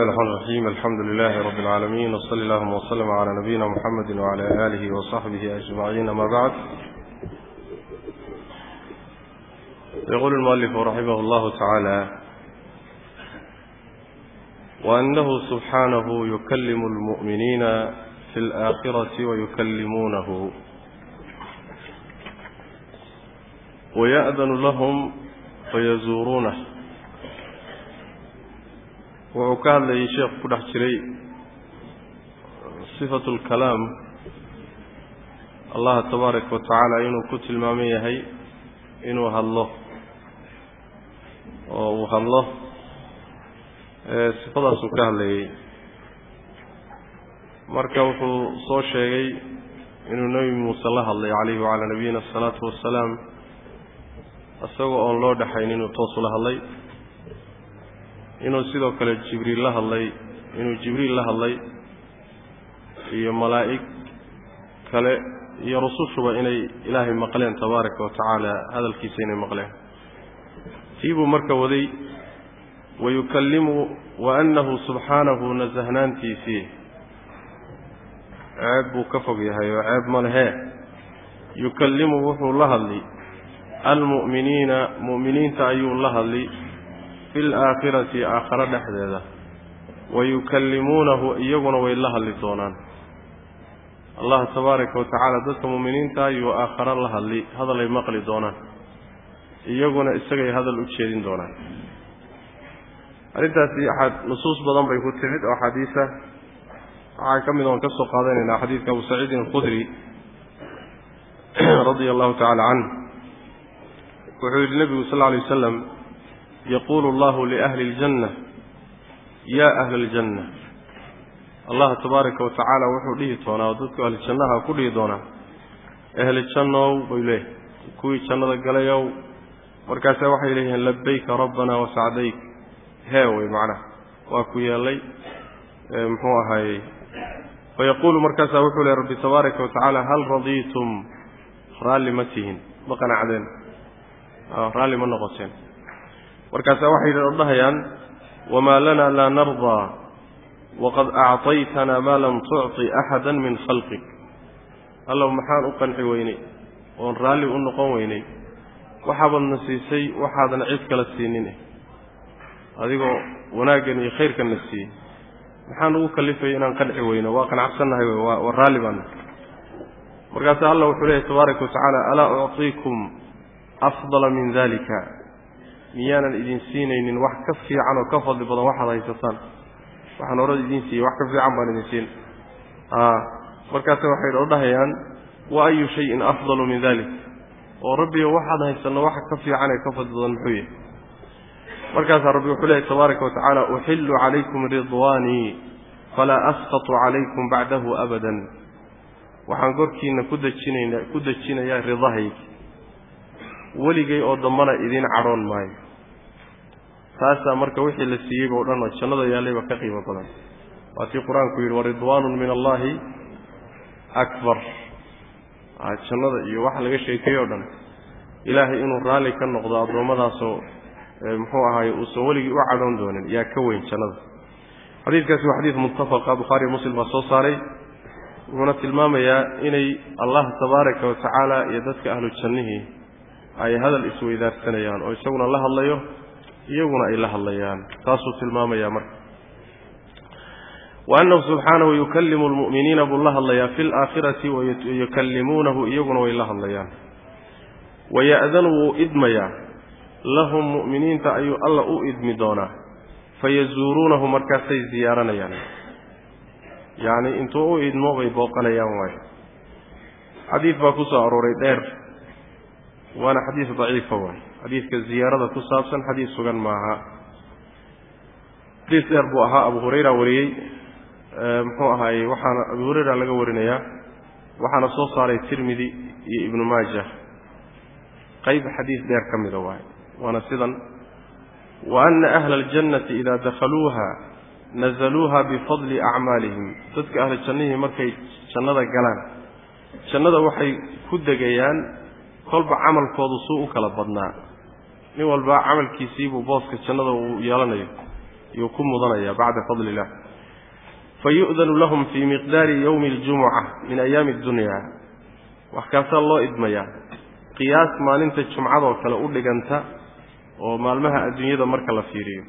الرحمن الرحيم. الحمد لله رب العالمين وصلى اللهم وسلم على نبينا محمد وعلى آله وصحبه أجمعين. ما بعد يقول المؤلف رحمه الله تعالى وأنه سبحانه يكلم المؤمنين في الآخرة ويكلمونه. ويأذن لهم فيزورونه. Wuxuu ka hadlayay sheekhu ku dhex jiray sifatu lkalaam allaha tabaaraka wa tacaala inuu ku tilmaaman yahay inuu hadlo. Oo uu hadlo sifadaasuu ka hadlayay. Marka wuxuu soo sheegay inuu nebi muuse la hadlay calayhi wacalaa nabiyina asalaatu wassalaam isagoo oon loo dhexayn inuu toos ula hadlay inuu sidoo kale jibriil la hadlay inuu jibriil la hadlay iyo malaa'ig kale iyo rusushuba inay ilaahay maqleen tabaaraka wa tacaala hadalkiisa inay maqleen. Tii buu marka waday wayukallimu wa annahu subxaanahu nasahnaantiisii ceeb buu ka fog yahay oo ceeb ma lehee. Yukallimu wuxuu la hadli almu'miniina mu'miniinta ayuu la hadli fi laakhirati aakhare dhexdeeda. Wayukallimuunahu iyaguna way la hadli doonaan. Allah tabaaraka wa tacaala dadka mu'miniinta ayuu aakhare la hadli hadalay maqli doonaan. Iyaguna isagay hadal u jeedin doonaan. Arrintaasi nusuus badan bay ku timid oo xadiisa waxaa ka mid oon ka soo qaadanaynaa xadiidka abu saciidin alkhudri radia allahu tacala canh wuxuu yihi nebigu sal lla alay wasalam yaquulu allahu liahli اljanna yaa ahla aljanna allah tabaaraka wa tacaala wuxuu dhihi doonaa oo dadku ahli jannaha ku dhihi doonaa ahli jannow bay leeyahy kuwii jannada galayow markaasa waxay leeyihiin labayka rabbana wasacdayk hee wey macnaha waa ku yeellay muxuu ahaayey fayaquulu markaasaa wuxuu lehy rabbi tabaaraka wa tacaala hal radiitum raalli ma tihin ma qanacdeen raalli ma noqoteen markaasaa waxay odhahayaan wamaa lana laa nardaa waqad acطaytana maa lam tucطi axada min khalqik allow maxaan u qanci weynay oon raalli u noqon weynay waxaabadna siisay waxaadan cid kala siinin adigoo wanaaggan iyo khayrkanna siiyey maxaan ugu kalifaya inaan qanci weyno waa qanacsannahay waa raalli baana markaasaa allah wuxuu leeyahy tabaaraka wa tacaala alaa ucطiikum afdala min dalika miyaanan idin siinaynin wax ka fiican oo ka fadli badan waxaad haysataan. Waxaan horada idiin siiyey wax ka fiican baan idin siin. Markaase waxay odhahayaan wa ayu shayin afdalu min dalik oo rabbiyo waxaad haysanno waxa ka fiican ka fadli badan muxuu yahay. Markaasaa rabbi wuxuu leeyahy tabaaraka wa uxillu calaykum ridwaanii falaa asqatu calaykum bacdahu abadan. Waxaan korkiina ku dejinayna ku dejinayaa ridahaygi weligay oo dambana idiin cadhoon maayo taasaa marka wixii la siiyeyba o dhan oo jannada yaallayba ka qiimo badan. Waa tii qur'aanku yidhi waridwaanun min allaahi akbar. Jannada iyo waxa laga sheekeeye o dhan. Ilaahay inuu raalli ka noqdo addoommadaasoo muxuu ahaay uusan weligii u cadhoon doonin yaa ka weyn jannada. Xadiidkaasi waa xadiid muttafaqa bukhaariyo muslim baa soo saaray wuxuuna tilmaamayaa inay allah tabaaraka wa tacaala iyo dadka ahlu jannihii ay hadal isweydaarsanayaan oo isaguna la hadlayo iyaguna ay la hadlayaan taasuu tilmaamaya marka. Wa annahu subxaanahu yukallimu lmu'miniina buu la hadlayaa fi laakhirati wayukallimuunahu iyaguna way la hadlayaan. Waya'danu wuu idmayaa. Lahum mu'miniinta ayuu alla u idmi doonaa. Fayazuuruunahu markaasay ziyaaranayaan. Yacni intuu u idmo bay booqanayaan waayo xadiid baa ku soo arooray dheer waana xadiis daciifa waay xadiidka ziyaarada ku saabsan xadiis sugan maaha. Xadiis dheer buu ahaa abu hurayra wariyey muxuu ahaayey waxaana abu hurayra laga warinayaa waxaana soo saaray tirmidi iyo ibnu maaja. Qayb xadiis dheer ka mida waay waana sidan wa ana ahla aljannati idaa dakhaluuha nazaluuha bifadli acmaalihim. Dadka ahla jannihii markay jannada galaan jannada waxay ku degayaan kolba camalkoodu suu u kala badnaa nin walba camalkiisiibuu booska jannada uu yeelanayo ayuu ku mudanaya bacda fadli illah fayu'danu lahum fii miqdaari yowmi aljumuca min ayaami addunya. Wax kaasaa loo idmayaa qiyaas maalinta jumcadoo kale u dhiganta oo maalmaha adduunyada marka la fiiriyo.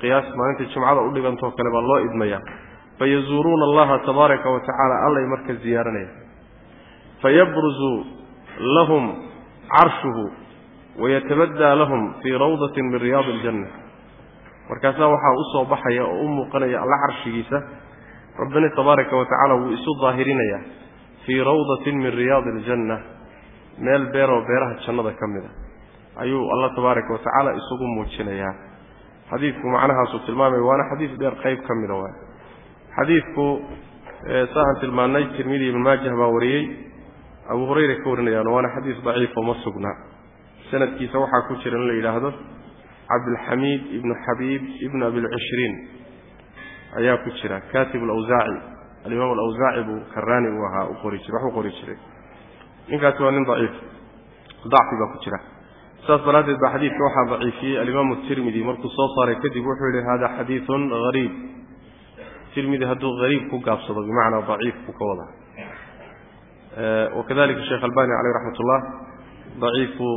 Qiyaas maalinta jumcada u dhigantoo kale baa loo idmayaa fayazuuruuna allaha tabaaraka wa tacaala allay marka ziyaaranaya. Fayabruzu lahum carshuhu wayatabaddaa lahum fii rawdatin min riyaadi aljanna markaasaa waxaa u soo baxaya oo u muuqanaya alla carshigiisa rabbina tabaaraka wa tacaala wuu isu daahirinayaa fii rawdatin min riyaadi aljanna meel beeroo beeraha jannada ka mid a ayuu alla tabaaraka wa tacaala isugu muujinayaa xadiidku macnahaasuu tilmaamaya waana xadiis dheer qayb ka mida waay xadiidku sa aan tilmaannay tirmidi ibn maajah baa wariyey abu hurayra ka warinayaan waana xadiis daciifo ma sugna sanadkiisa waxaa ku jira in la yidhaahdo cabdilxamiid ibnu xabiib ibnu abilcishriin ayaa ku jira. Katib alawsaaci alimaam alawsaaci buu karaani uu ahaa u qori jira wax qori jiray. Ninkaasi waa nin daciif dacfi baa ku jira. Saas daraaddeed baa xadiidka waxaa daciifiyey. Alimaamu tirmidi markuu soo saaray kadib wuxuu yihi hada xadiidun hariib tirmidi hadduu hariib ku gaabsado bimacnaa daciif buu ka wadaa wakadalika sheekh albani caleyh raxmat ullah daciifu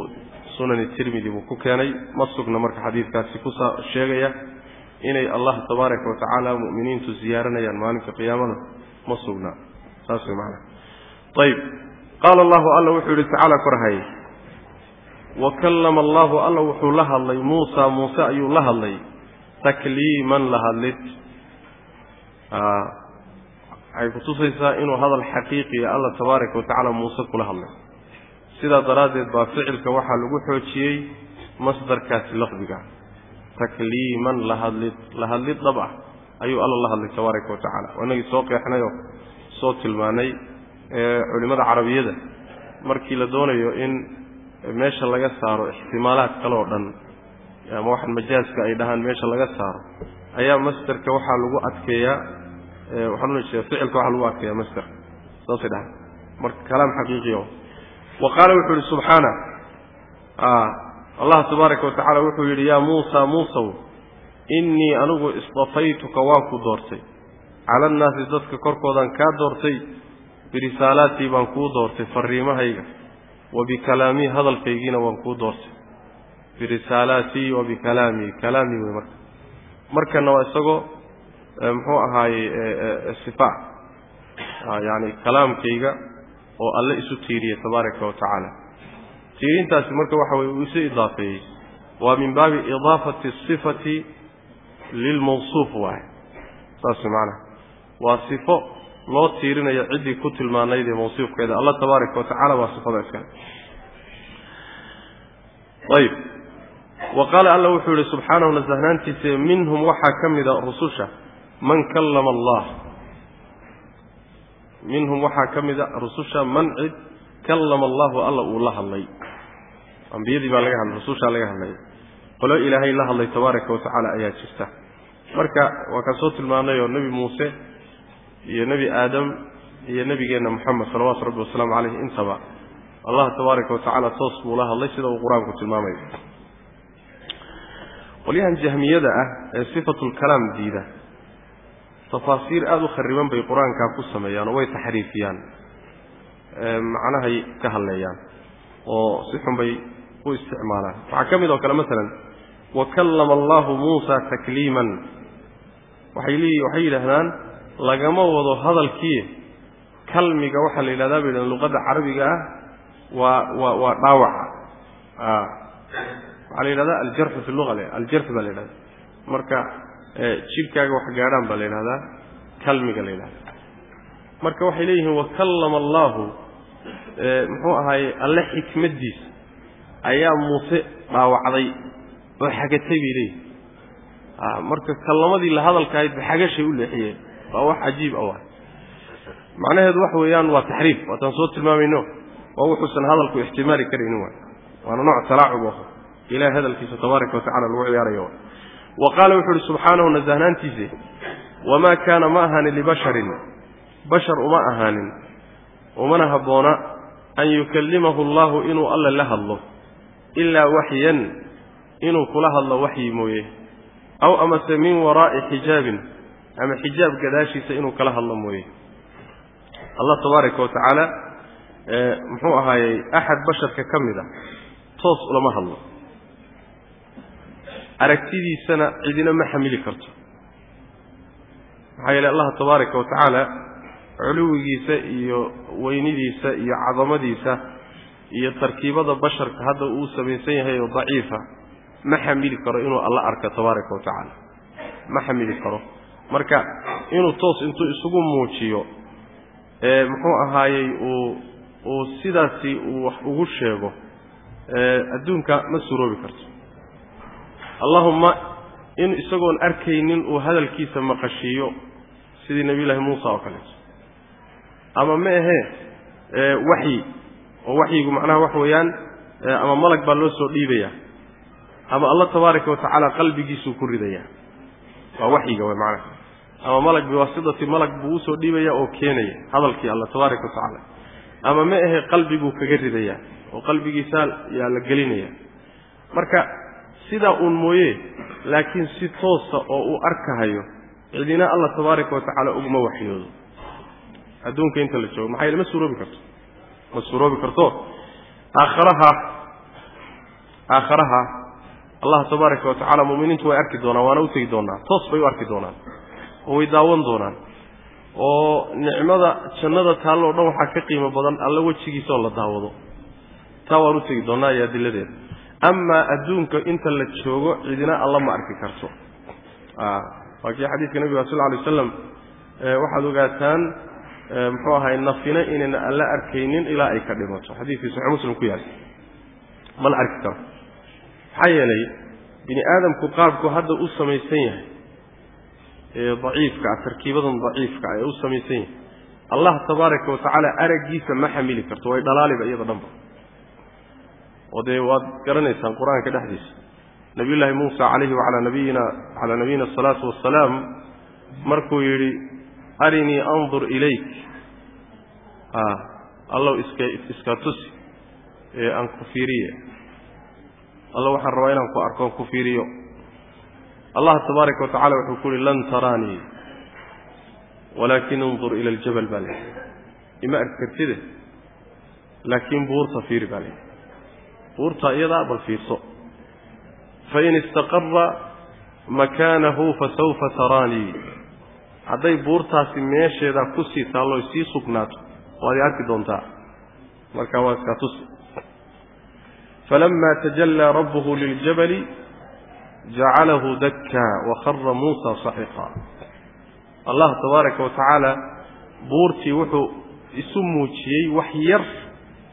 sunani tirmidi buu ku keenay. Ma sugna marka xadiidkaasi ku sheegaya inay allah tabaaraka wa tacaala mu'miniintu ziyaaranayaan maalinka qiyaamada. Ma sugna. Saas way macana ayib qaala allahu alla wuxuu yihi tacaala korhay wa kallama allahu alla wuxuu la hadlay. Muusa muuse ayuu la hadlay. Takliiman la hadlid. Waxay kutusaysaa inuu hadal xaqiiqiya alla tabaaraka wa muuse kula hadlay sidaa daraaddeed baa ficilka waxaa lagu xoojiyey masdarkaasi lafdiga. Takliiman lahadlid lahadlid dhab ah ayuu alla la hadlay tabaaraka wa tacaala. Inagii soo qeexnayoo soo tilmaanay culimmada carabiyada. Markii la doonayo in meesha laga saaro ixtimaalaad kale oo dhan ama waxaan majaaska ay dhahaan meesha laga saaro ayaa masderka waxaa lagu adkeeyaa waxaan una jeeda ficilka waxaa lagu adkeeyaa masderka saasay dhahaan. Marka kalaam xaqiiqiyo wa qaala wuxuu yihi subxaana allah tabaaraka wa tacala wuxuu yidhi yaa muusa muusow innii anigu istafaytuka waan ku doortay cala annaasi dadka korkoodaan kaa doortay birisaalaatii baan kuu doortay fariimahayga wa bikalaamii hadalkaygiina waan kuu doortay birisaalaatii wa bikalaamii kalaamii wey marka markana waa isagoo muxuu ahaaye sifa yani kalaamkayga oo alle isu tiiriya tabaaraka wa tacaala. Tiirintaasi marka waxa weye uu isu idaafeeyey. Waa min baabi idaafati asifati lilmawsuuf waaye. Saas macanaha waa sifo loo tiirinayo ciddii ku tilmaanayd ee mawsuufkeeda. Alla tabaaraka wa tacala waa sifada iskale ayib. Wa qaala alla wuxuu yihi subxaanahu nasahnaantiisa minhum waxaa ka mida rususha man kallama allah minhum waxaa ka mida rususha man cid kallama allahu alla uu la hadlay. Ambiyadii baa laga hadlay rusushaa laga hadlay. Qolo ilaahay la hadlay tabaaraka wa tacaala ayaa jirta. Marka waa kaan soo tilmaamnay oo nebi muuse iyo nebi aadam iyo nebigeenna moxamed salawaatu rabbi wasalaamu caleyh intaba allah tabaaraka wa toos buu la hadlay sida uu qur'aanku tilmaamayo qolyahan jahmiyada ah ee sifatulkalaam diida tafaasiir aada u khariban bay qur'aankaa ku sameeyaan oo way taxriifiyaan. Macnahay ka hadleeyaan oo si xun bay u isticmaalaan. Waxaa ka mid oo kale masalan wa kallama allahu muusa takliiman. Waxay leeyi waxay yidhaahdaan lagama wado hadalkii kalmiga waxaa la yidhahdaa bay yidhahdaan luqadda carabiga ah waa waa waa dhaawaca waxaa la yidhahdaa aljarxu fi luga aljarxu baa la yidhahda marka jidhkaaga wax gaadhaan baa la yidhahdaa kalmiga la yidhahda marka waxay leeyihiin wakallama allahu muxuu ahaaye alle xikmaddiisa ayaa muuse dhaawacday oo xagatay bay leeyihiin marka kallamadii la hadalkaahayd ba xagashay u leexiyeen. Waa wax cajiib a waay. Macnaheedu waxa weeyaan waa taxriif waataan soo tilmaamayno waa wuxuusan hadalku ixtimaali karaynin waay. Waana nooc talaacub oo ilahay hadalkiisa tabaaraka wa tacala lagu ciyaarayo wa qaala wuxuu uhi subxaanahu nasahnaantiise wamaa kaana ma ahaanin libasharin bashar uma ahaanin umana habboona an yukallimahu allahu inuu alle la hadlo ilaa waxyan inuu kula hadlo waxyi mooye aw amase min waraa'i xijaabin ama xijaab gadaashiisa inuu kala hadlo mooye allah tabaaraka wa tacaala muxuu ahaayey axad basharka ka mid a toos ulama hadlo aragtidiisana cidina ma xamili karto. Maxaa yeele allah tabaaraka wa tacaala culuwigiisa iyo weynidiisa iyo cadamadiisa iyo tarkiibada basharka hadda uu samaysan yahay oo daciifa ma xamili karo inuu alla arko tabaaraka wa tacaala. Ma xamili karo. Marka inuu toos intuu isugu muujiyo ee muxuu ahaayey uu uu sidaasi uu wax ugu sheego adduunka ma suroobi karto allahumma in isagoon arkaynin uu hadalkiisa maqashiiyo sidii nebiyullaahi muusa oo kaleeto ama ma ahee waxyi oo waxyigu macnaha waxa weeyaan ama malag baa loo soo dhiibayaa ama allah tabaaraka wa tacaala qalbigiisuu ku ridayaa waa waxyiga way macnaha. Ama malag biwaasidati malag buu u soo dhiibaya oo keenaya hadalkii alla tabaaraka wa tacaala. Ama ma ahe qalbiguu kaga ridayaa oo qalbigiisaa yaa la gelinaya. Marka sidaa uun mooye laakiin si toosa oo uu arkahayo cidina alla tabaaraka wa tacaala uguma waxyoodo. Adduunka inta la joogo maxaa ma suuroobi karto? Ma suuroobi karto? Aakharaha aakharaha allah tabaaraka wa tacala mu'miniintu way arki doonaan waana u tegi doonaa toos bay u arki doonaan oo way daawan doonaan. Oo nicmada jannada taallo o dhan waxaa ka qiimo badan alla wejigiisa oo la daawado. Taa waan u tegi doonaa iyo adiladeeda amaa adduunka inta la joogo cidina alla ma arki karto. Waa kii xadiidka nabiga sal alay waslam waxaad ogaataan muxuu ahay nafina inayna alla arkaynin ilaa ay ka dhimato. Xadiidkii saxix muslim ku yaal. Ma la arki karo. Maxaa yeelay bini aadamku qaabku hadda u samaysan yahay daciifka ah tarkiibadan daciifka ah ee u samaysan yahay. Allah tabaaraka wa tacaala araggiisa ma xamili karto way dhalaaliba iyada dhanba oo dee waad garanaysaan qur'aanka dhexdiisa. Nabiyullaahi muusa calayhi wacalaa nabiyina calaa nabiyina asalaatu wassalaam markuu yidhi arinii andur ilayk. Allow iska iska tusi ee aan ku fiiriye. Alla waxaan rabaa inaan ku arko on ku fiiriyo. Allah tabaaraka wa tacala wuxuu ku uhi lan taraanii walaakin indur ila aljabal baa leehay ima arki kartide laakiin buurta fiiri baa leehay buurta iyadaa bal fiirso fain istaqara makaanahu fasawfa taraanii hadday buurtaasi meesheedaa ku sii taallo sii sugnaato waad i arki doontaa. Markaa waa iskaa tusi. Falama tajallaa rabbuhu liljabali jacalahu dakkaa wakhara muusa saxiqa allah tabaaraka wa buurtii wuxuu isu muujiyey wax yar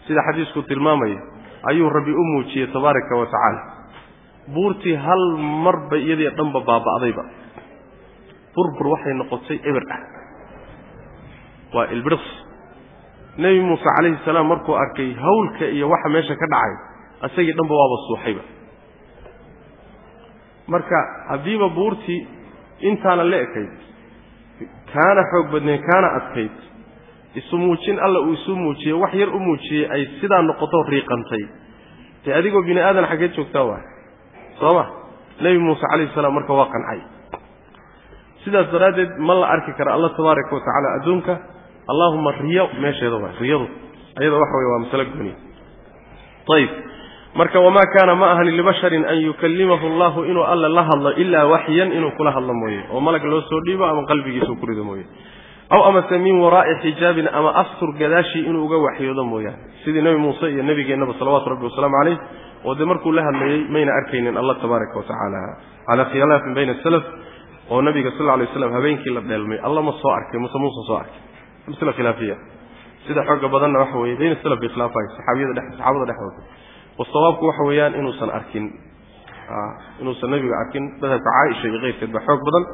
sida xadiisku tilmaamaya ayuu rabbi u muujiyey tabaaraka wa tacaala. Buurtii hal marba iyadii dhanba baaba'dayba. Burbur waxay noqotay eber ah. Waa ilbiriqs nebi muuse calayhi salaam markuu arkay hawlka iyo waxa meesha ka dhacay isagii dhanba waaba suuxayba. Marka haddiiba buurtii intaana la ekayd kaana xoog badnayn kaana adkayd isu muujin alla uu isu muujiyey wax yar u muujiyey ay sidaa noqoto riiqantay. Dee adigoo bini aadan xaggee joogtaa waay soo ma? Nebi muuse calayhi salaam marka waa qancay. Sidaas daraaddeed ma la arki kara alla tabaaraka wa tacaala adduunka. Allaahuma riyo meesheeda waay riyadu. Ayada waxa weye waa masalo gooniya ayib marka wamaa kaana ma ahan libasharin an yukallimahu allahu inuu alla la hadlo ilaa waxyan inuu kula hadlo mooye. Oo malag loo soo dhiibo ama qalbigiisuu ku rido mooye aw amase min waraa'i xijaabin ama astur gadaashii inuu uga waxyoodo mooyaane. Sidii nebi muuse iyo nebigeennaba salawaatu rabbi wasalaamu calayh oo dee markuu la hadlayey mayna arkaynin allah tabaaraka wa tacaala. Calaa khilaafin bayna asalaf oo nabiga sal lla lay waslam habeenkii la dheelmay alla ma soo arkay muse muuse soo arkay. Masla khilaafiya? Sida xooga badanna waxa weeye bayna salaf bay khilaafahay saxaabiyada dhex saxaabada dhexdooda wasawaabku waxa weeyaan inuusan arkin inuusan nebiga arkin madhabka caaisha iyo keyrkeed ba xoog badan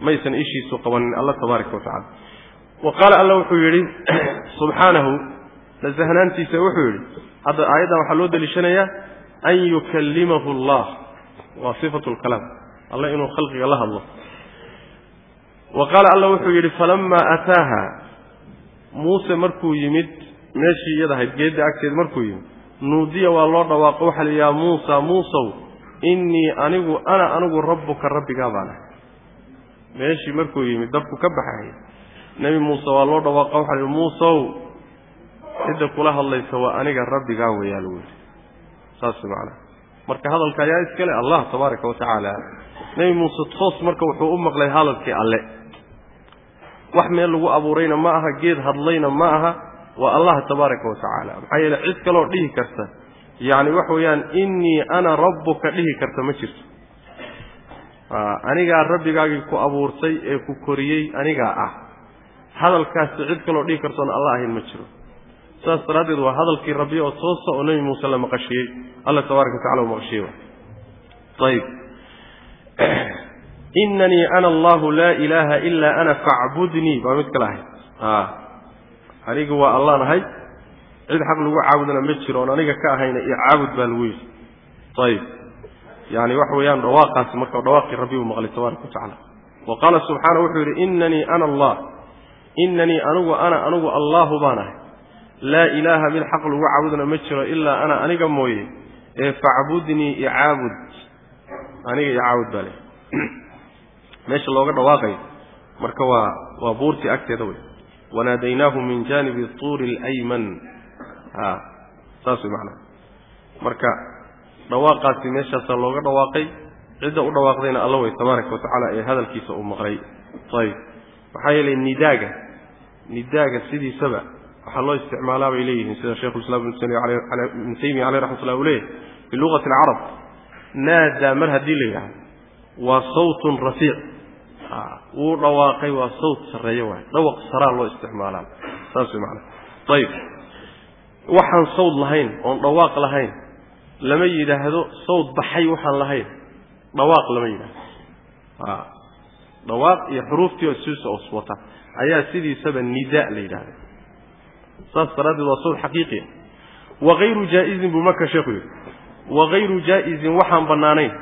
maysan ishiisu qabanin. Alla tabaaraka wa tacala wa qaala alla wuxuu yidhi subxaanahu nasahnaantiisa wuxuu yidhi hadda aayaddan waxaa loo deliishanayaa an yukallimahu allah. Waa sifatu lkalaam alla inuu khalqiga la hadlo. Wa qaala alla wuxuu yidhi falamaa ataaha muuse markuu yimid meeshii iyada ahayd geedda agteed markuu yimid nuudiya waa loo dhawaaqo. Waxaa la yaa muusa muusow innii anigu ana anigu rabbuka rabbigaa baan ahay meeshii markuu yimid dabku ka baxay. Nebi muuse waa loo dhawaaqa waxa lihi muusow cidda kula hadlaysa waa aniga rabbigaa weeyaa lagu yidhi. Saas macnaha marka hadalka ayaa iskale allah tabaaraka wa tacaala. Nebi muuse toos marka wuxuu u maqlay hadalkii alle. Wax meel lagu abuurayna ma aha geed hadlayna ma aha waa allah tabaaraka wa tacaala. Maxaa yeele cid kaloo dhihi karta. Yacni waxa weeyaan innii ana rabbuka dhihi karta ma jirto anigaa rabbigaagii ku abuurtay ee ku koriyey anigaa ah. Hadalkaasi cid kaloo dhihi kartoon alla ahayn ma jiro. Saas daraaddeed waa hadalkii rabbi oo toosa oo nebi muuse la maqashiyey. Alla tabaaraka wa tacala maqashiyey ayib inanii ana allahu laa ilaaha ilaa ana facbudnii baa mid kale ahayd anigu waa allaan ahay. Cid xaq lagu caabudana ma jiro oon aniga ka ahayna iyo caabud baa lagu yidhi ayib yani waxa weeyaan dhawaaqaasi marka dhawaaqii rabbi uu maqlay tabaaraka wa tacala wa qaala subxaana wuxuu yidhi inanii ana allah. Inanii anigu ana anigu allaahu baan ahay. Laa ilaaha mid xaq lagu caabudana ma jiro ilaa ana aniga mooye ee facbudnii icaabud aniga icaabud baa leh meesha looga dhawaaqayo marka waa waa buurtii agteeda wey wanaadaynaahu min jaanibi tuuri alayman. A saas way macnaha marka dhawaaqaasi meeshaasaa looga dhawaaqay cidda u dhawaaqdayna alla wey tabaaraka wa tacaala ee hadalkiisa uu maqlay. Ayib maxaa yeelay nidaaga nidaaga sidiisaba waxaa loo isticmaalaa bay leeyihiin sida sheikhulislaam ibnu taymiya caleyh raxmat ullah uu leeyahy fi luqati alcarab naadaa mar haddii la yidhahdo waa sawtun rafiic. Wuu dhawaaqay waa sawt sarreeye waay. Dhawaq saraa loo isticmaalaa. Saas way macanaha ayib waxaan sawd lahayn oon dhawaaq lahayn lama yidhaahdo sawd baxay waxaan lahayn. Dhawaaq lama yidhahdo dhawaaq iyo xuruuftii oo siisa os wata ayaa sidiisaba nidaa la yidhahda saas daraaddeed waa sawd xaqiiqiya wagayru jaa'izin buu marka sheekhu yidhi. Wagayru jaa'izin waxaan bannaanayn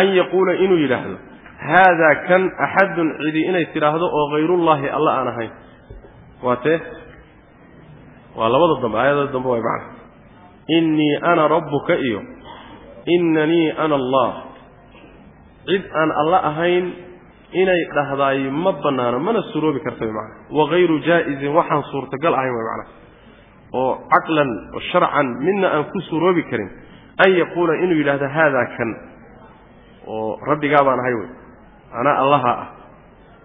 an yaquula inuu yidhaahdo haadaa kan axadun cidi inay tidhaahdo oo hayrullaahi alla aan ahayn. Waa tee waa labada dambe aayadada dambe way macna innii ana rabbuka iyo innanii ana allah. Cid aan alla ahayn inay dhahdaay ma bannaano mana suroobi karta way macna. Wagayru jaa'izin waxaan suurtagal ahayn way macna. Oo caqlan oo sharcan midna aan ku suroobi karin an yaquula inuu yidhahdo haadaa kan. Oo rabbigaa baan ahay wey. Anaa allaha ah.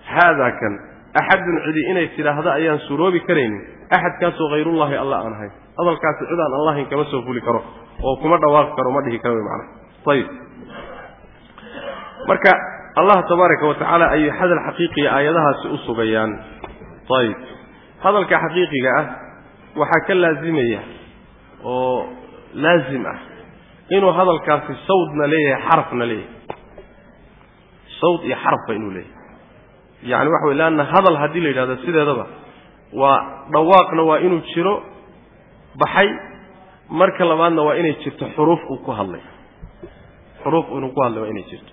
Haadaa kan. Axadun cidi inay tidhaahdo ayaan suroobi karaynin. Axadkaasoo hayrullaahi alla aan ahayn hadalkaasi cid aan allahayn kama soo fuli karo oo kuma dhawaaqi karo ma dhihi karo wy macana ayib marka allah tabaaraka wa tacaala ayay hadal xaqiiqiya aayadahaasi u sugayaan. Ayib hadalka xaqiiqiga ah waxaa ka laazimaya oo laazim ah inuu hadalkaasi sawdna leeyahay xarafna leeyahay. Sawd iyo xarafba inuu leeyahay. Yacni waxa wey leanna hadal haddii la yidhahdo sideedaba waa dhawaaqna waa inuu jiro baxay. Marka labaadna waa inay jirto xuruuf uu ku hadlay. Xuruuf inuu ku hadlay waa inay jirto.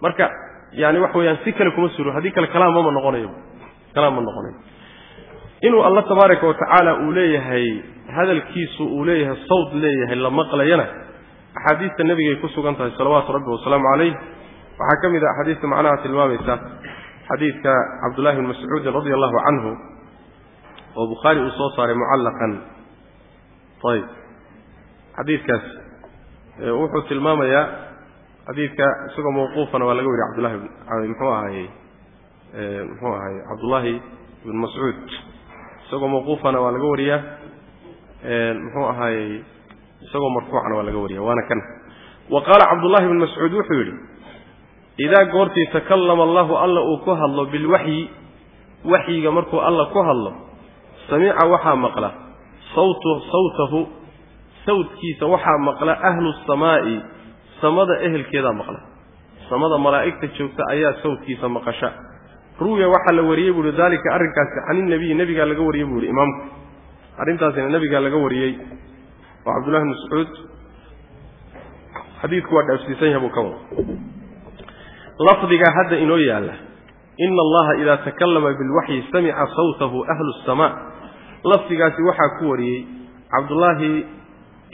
Marka yani waxa weeyaan si kale kuma suro haddii kale kalaam mama noqonayo. Kalaam ma noqonayo. Inuu alla tabaaraka wa tacaala uu leeyahay hadalkiisu uu leeyahay sawd leeyahay la maqlayana axaadiista nebigay ku sugan tahay salawaatu rabbi wasalaamu calayh. Waxaa ka mid a axaadiista macnaha tilmaamaysa. Xadiidka cabdullahi bni mascuudin radia allahu canhu oo bukhaari uu soo saaray mucallaqan ayib xadiidkaas wuxuu tilmaamayaa xadiidka isagoo mawquufana waa laga weriy cabdullahi muxuu ahaayey muxuu ahaayey cabdullaahi ibn mascuud. Isagoo mawquufana waa laga wariyaa muxuu ahaayey isagoo marfuucana waa laga wariya waana kan. Wa qaala cabdullahi ibn mascuud wuxuu yidhi idaa goortii takallama allahu alla uu ku hadlo bilwaxyi waxyiga markuu alla ku hadlo samica waxaa maqla sawtahu sawdkiisa waxaa maqla ahlu samaa'i samada ehelkeedaa maqla. Samada malaa'igta joogta ayaa sawdkiisa maqasha. Ruwiya waxaa la wariyey buu ihi daalika arrinkaasi caninnabiyi nebigaa laga wariyey buu ihi imaamku. Arrintaasina nebigaa laga wariyey. Oo cabdullahi bn mascuud. Xadiidku waa dhaafsiisan yahay buu ka wada lafdigaa hadda inoo yaalla ina allaha idaa takallama bilwaxyi samica sawtahu ahlu asamaa lafdigaasi waxaa ku wariyey cabdullaahi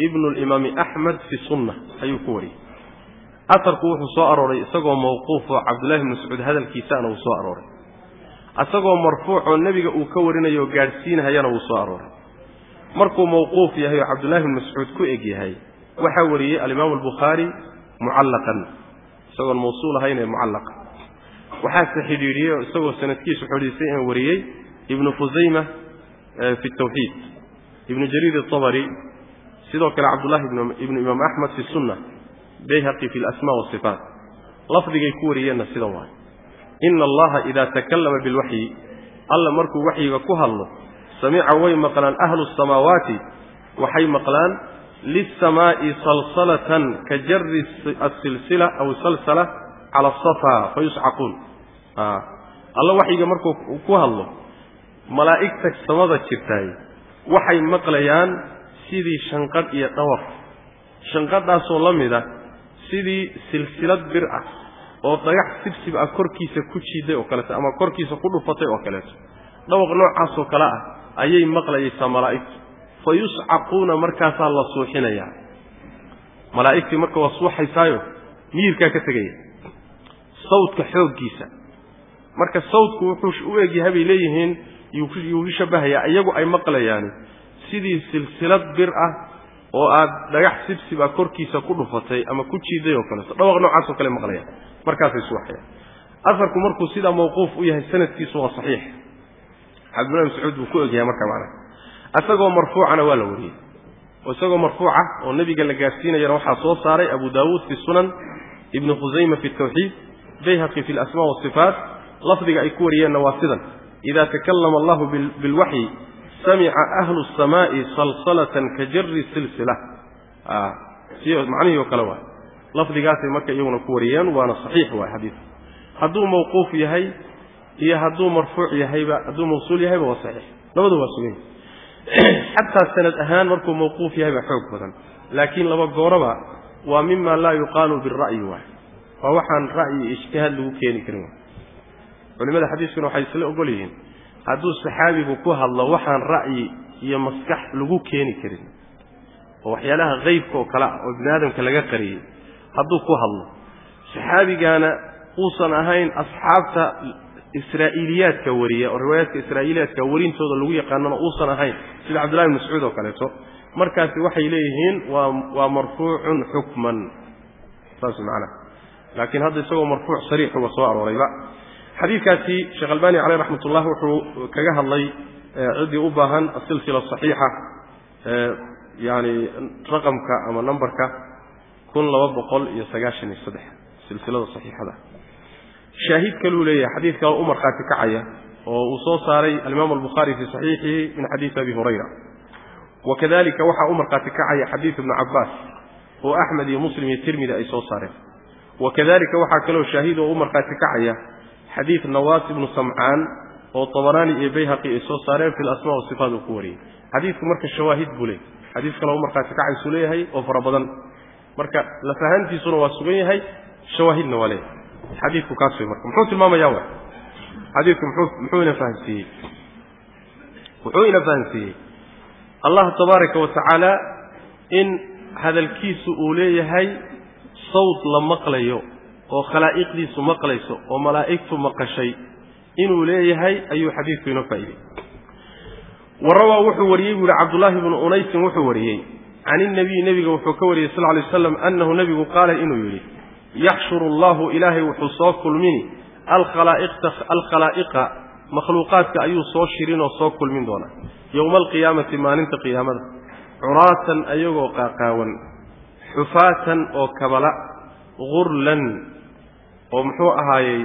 ibnu limaami axmed fi sunna ayuu ku wariyey. Asarku wuxuu soo arooray isagoo mawquuf oo cabdullahi bn mascuud hadalkiisaana uu soo arooray. Isagoo marfuuc oo nebiga uu ka warinayo gaadhsiinhayana wuu soo arooray. Markuu mawquuf yahay oo cabdullahi bn mascuud ku eg yahay waxaa wariyey alimaamu albukhaari mucallaqan isagoon mawsuul ahayn ee mucallaqa waxaase xidhiidhiyey oo isagoo sanadkiisu xidhiisay in wariyey ibnu khusayma fi tawxiid ibnu jariir atabari sidoo kale cabdullahi ibnu imaam axmed fi sunna bayhaqi fi lasma wasifaat lafdigay ku wariyeenna sidan waay. Ina allaha idaa takallama bilwaxyi alla markuu waxyiga ku hadlo samica way maqlaan ahlu samaawaati waxay maqlaan lisamaa'i salsalatan ka jari asilsila aw salsala cala asafa fayuscaquun alla waxyiga markuu ku hadlo malaa'igta samada jirtaay waxay maqlayaan sidii shanqadh iyo dhawar shanqadhaasoo la mid ah sidii silsilad bir ah oo dhagax sibsib ah korkiisa ku jiiday oo kaleeto ama korkiisa ku dhufatay oo kaleeto. Dhawaq noocaasoo kale ah ayay maqlayaysaa malaa'igtu. Fa yuscaquuna markaasaa la suuxinayaa. Malaa'igtii marka waa suuxaysaayo miyirkaa ka tegaya. Sawdka xooggiisa. Marka sawdku wuxuu u egyahay bay leeyihiin yuu shabahayaa iyagu ay maqlayaani. Sidii silsilad bir ah oo aad dhagax sibsib ah korkiisa ku dhufatay ama ku jiiday oo kaleeto dhawaq noocaasoo kale maqlayaan. Markaasay suuxayaan asarku markuu sidaa mawquuf u yahay sanadkiisu waa saxiix. Cabdullahi mascuud buu ku egyahay marka macnaha. Isagoo marfuucana waa la wariyey. Oo isagoo marfuuca oo nebiga la gaadhsiinayana waxaa soo saaray abu daawuud fi sunan ibnu khusayma fi tawxiid bayhaqi fi alasma wasifaat lafdiga ay ku wariyeenna waa sidan ida takallama allahu bilwaxyi samica ahlu samaa'i salsalatan ka jari silsila macnihii oo kale waay lafdigaasay marka iyaguna ku wariyeen waana saxiix waay xadiidku hadduu mawquuf yahay iyo hadduu marfuuc yahayba hadduu mawsuul yahayba waa saxiix labadu waa sugan xataa sanad ahaan markuu mawquuf yahayba xoog badan laakiin laba gooraba waa mima laa yuqaalu bira'yi waay waa waxaan ra'yi ijtihaad lagu keeni karin culimada xadiiskuna waxay isla ogol yihiin hadduu saxaabigu ku hadlo waxaan ra'yi iyo maskax lagu keeni karin. Oo waxyaalaha haybka oo kale ah oo ibni aadamka laga qariyey hadduu ku hadlo. Saxaabigaana uusan ahayn asxaabta israa'iiliyaadka wariya oo riwaayaadka israa'iiliyaadka warintooda lagu yaqaanana uusan ahayn sida cabdullahi bin mascuud oo kaleeto. Markaasi waxay leeyihiin waa waa marfuucun xukman. Saas macnaha laakiin hadda isagoo marfuuc sariixuba soo aroorayba xadiidkaasi sheekh albani caleyh raxmat ullah wuxuu kaga hadlay ciddii u baahan asilsila saxiixa yani raqamka ama nambarka kun laba boqol iyo sagaashan iyo saddex silsilada saxiixada. Shaahid kaluu leeyahay xadiid kale u markhaati kacaya oo uu soo saaray alimaam albukhaari fii saxiixihi min xadiidi abi hurayra. Wakadalika waxaa u markhaati kacaya xadiid ibnu cabbaas oo axmed iyo muslim iyo tirmidi ay soo saareen. Wakadalika waxaa kaloo shaahid oo u markhaati kacaya xadiid nawaas ibnu samcaan oo tabaraani iyo bayhaqi ay soo saareen fi lasma wasifaat uu ku wariyey. Xadiidku marka shawaahid buu leeyay xadiis kaloo u markhaati kacaysuu leeyahay oo fara badan. Marka lafahantiisuna waa sugan yahay shawaahidna waa leeyahay. Xadiidku kaas wey marka. Muxuu tilmaamayaa wa xadiidku muxuu ina fahamsiiyey? Wuxuu ina fahamsiiyey? Allah tabaaraka wa tacaala in hadalkiisu uu leeyahay sawd la maqlayo oo khalaa'iqdiisu maqlayso oo malaa'igtu maqashay inuu leeyahay ayuu xadiidku inoo faa'iidey wa rawaa wuxuu wariyey buu yihi cabdullaahi bnu unaysin wuxuu wariyey can inabiy nebiga wuxuu ka wariyey sal ly slam annahu nebigu qaala inuu yidhi yaxshuru allahu ilaahay wuxuu soo kulmini alkhalaa'iqa makhluuqaadka ayuu soo shirin oo soo kulmin doonaa yowma alqiyaamati maalinta qiyaamada curaatan ayagoo qaaqaawan xufaatan oo kabala gurlan oo muxuu ahaayey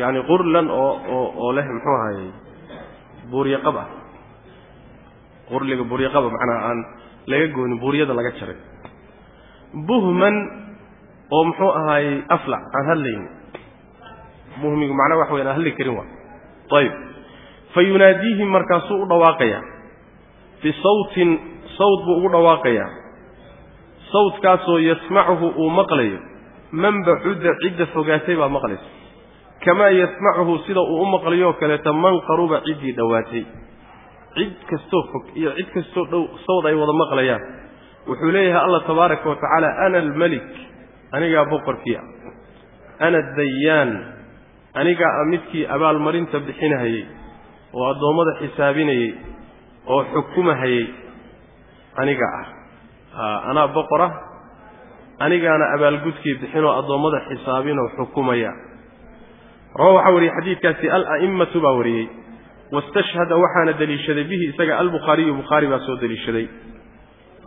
yani gurlan oo oo oo leh muxuu ahaayey buuryaqab ah. Qurliga buuryaqaba macnaha aan laga goonin buuryada laga jaray. Buhman oo muxuu ahaayey aflac aan hadlaynin. Muhmigu macnaha waxa weyan aan hadli karin waa. Ayib fa yunaadiihim markaasuu u dhawaaqayaa bisawtin sawt buu ugu dhawaaqayaa sawtkaasoo yasmacuhu uu maqlayo man bacudda cidda fogaatay baa maqlaysa kamaa yasmacuhu sida uu u maqlayoo kaleeta man qaruba ciddii dhowaatay cid kastoo fog iyo cid kastoo dhow sawd ay wada maqlayaan. Wuxuu leeyahay allah tabaaraka wa tacaala ana almelik anigaa boqorkii ah ana dayaan anigaa midkii abaalmarinta bixinahayey oo addoommada xisaabinayey oo xukumahayey aniga ah. Anaa boqor anigaana abaalgudkii bixinoo addoommada xisaabinoo xukumaya. Rawa waxaa wariyey xadiidkaasi ala'immatu baa wariyey. Wastashhada waxaana deliishaday bihi isaga albukhaariyu bukhaari baa soo deliishaday.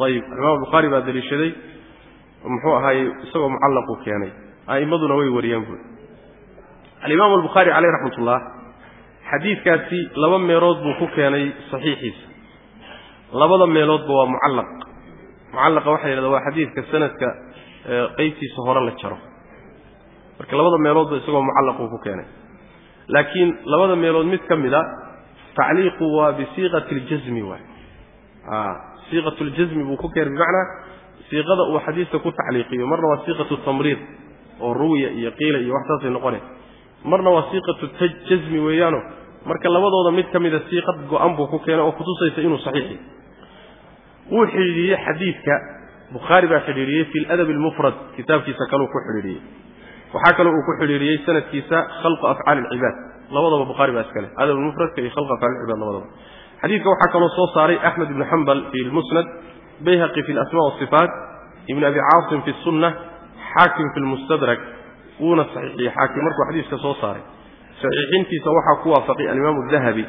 Ayib alimaam bukhaari baa deliishaday muxuu ahaayey isagoo mucallaqu keenay. A'immaduna way wariyeen buuri alimaamu albukhaari caleyh raxmat ullah xadiidkaasi laba meelood buu ku keenay saxiixiisa. Labada meeloodba waa mucallaq. Mucallaqa waxa la yidhahda waa xadiidka sanadka qeybtiisa hore la jaro. Marka labada meeloodba isagoo mucallaquu ku keenay. Laakiin labada meelood mid ka mid a tacliiqu waa bisiiqati اljasmi waay. Siiqat اljasmi buu ku keenay bimacnaa siiqada uu xadiiska ku tacliiqiyo marna waa siiqatu tamriid oo ruwiya iyo qiila iyo wax saasay noqone marna waa siiqatu jasmi weeyaano marka labadooda mid ka mida siiqad go-an buu ku keenay oo kutusaysa inuu saxiixi. Wuu xidhiidhiyey xadiidka bukhaari baa xidhiidhiyey fi ladab almufrad kitaabkiisa kaleu ku xidhiidhiyey. Waxaa kaloo uu ku xidhiidhiyey sanadkiisa khalqu afcaali alcibaad labadaba bukhaari baa iskale adab almufradka iyo khalqu afcaali alcibaad labadaba. Xadiidka waxaa kaloo soo saaray axmed ibnu xambal fi lmusnad bayhaqi fi alasma wasifaat ibn abi caasim fi sunna xaakim fi lmustadrak wuuna saxiixiyey xaakim. Markuu xadiiska soo saaray saxiixintiisa waxaa ku waafaqay alimaamu dahabi.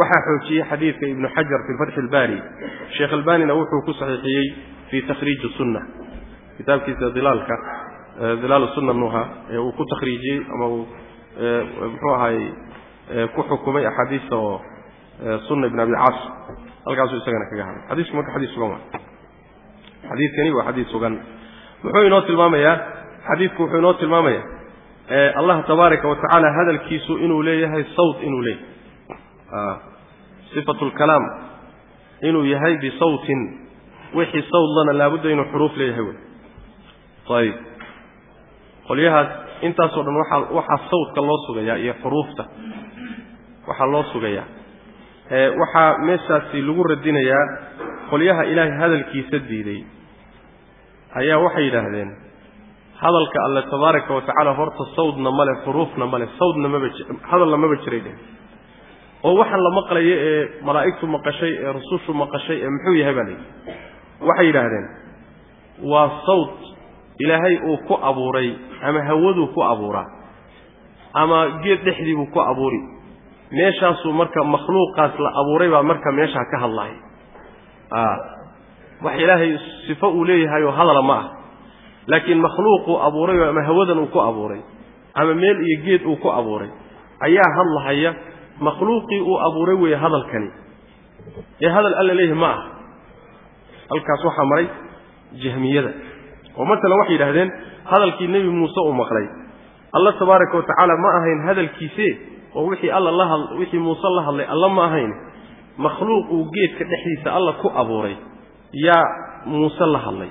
Waxaa xoojiyey xadiidka ibnu xajar fi fatxi ilbaari sheekh albanina wuxuu ku saxiixiyey fii takhriiji sunna kitaabkiisa dilaalka dilaal sunna nuha ee uu ku takhriijiyey ama uu muxuu ahaayey ku xukumay axaadiista oo sunna ibn abi caas. Halkaasuu isagana kaga hadlay. Xadiisku marka xadiis sugan waa. Xadiidkani waa xadiis sugan. Muxuu inoo tilmaamayaa xadiidku wuxuu inoo tilmaamaya allah tabaaraka wa tacaala hadalkiisu inuu leeyahay sawt inuu leeyahay. Sifatu lkalaam inuu yahay bisawtin wixii sawdlana laabudda inuu xuruuf leeyahay wey ayib qolyahaas intaasoo dhan waaa waxaa sawtka loo sugayaa iyo xuruufta waxaa loo sugayaa. Waxaa meeshaasi lagu radinayaa qolyaha ilaahay hadalkiisa diiday ayaa waxay yidhaahdeen hadalka alle tabaaraka wa tacaala horta sawdna male xuruufna male sawdna maba hadalna maba jiray dheh. Oo waxaan la maqlayo ee malaa'igtu maqashay ee rusushu maqashay ee muxuu yahay baa layidhi waxay yidhaahdeen waa sawd ilaahay uu ku abuuray ama hawaduu ku abuuraa ama geed dhexdiibuu ku abuuri. Meeshaasuu marka makhluuqaas la abuuray baa marka meeshaa ka hadlaaya wax ilaahay sifo uu leeyahay oo hadala ma ah. Laakiin makhluuquu abuuray ama hawadan uu ku abuuray ama meel iyo geed uu ku abuuray ayaa hadlahaya makhluuqii uu abuuray weeye hadalkani. Ee hadal alla leeyahay ma ah halkaas waxaa maray jahmiyada. Oo masalan waxay yidhahdeen hadalkii nebi muuse uu maqlay. Alla tabaaraka wa tacaala ma ahayn hadalkiise oo wixii alla wixii muuse la hadlay alla ma ahayn. Makhluuq uu geedka dhexdiisa alla ku abuuray yaa muuse la hadlay.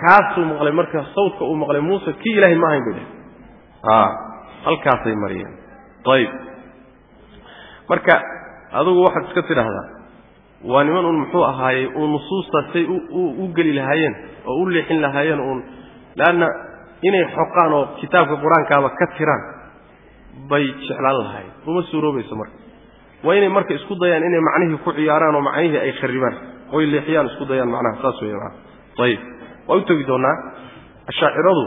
Kaasuu maqlay marka sawdka uu maqlay muuse kii ilaahay ma ahayn bay a halkaasay mariyeen. Ayib marka adugu waxaad iska tidhaahdaa waa niman uun muxuu ahaayey uun nusuustaas say u geli lahaayeen oo u leexin lahaayeen uun. Leanna inay xoqaan oo kitaabka qur'aankaaba ka tiraan bay jeclaan lahaayeen. Uma suuroobayso marka. Waa inay marka isku dayaan inay macnihii ku ciyaaraan oo macnihii ay kharibaan. Oy leexiyaan isku dayaan macnaha saas weeye maana ayib. Waa u tegi doonnaa ashaaciradu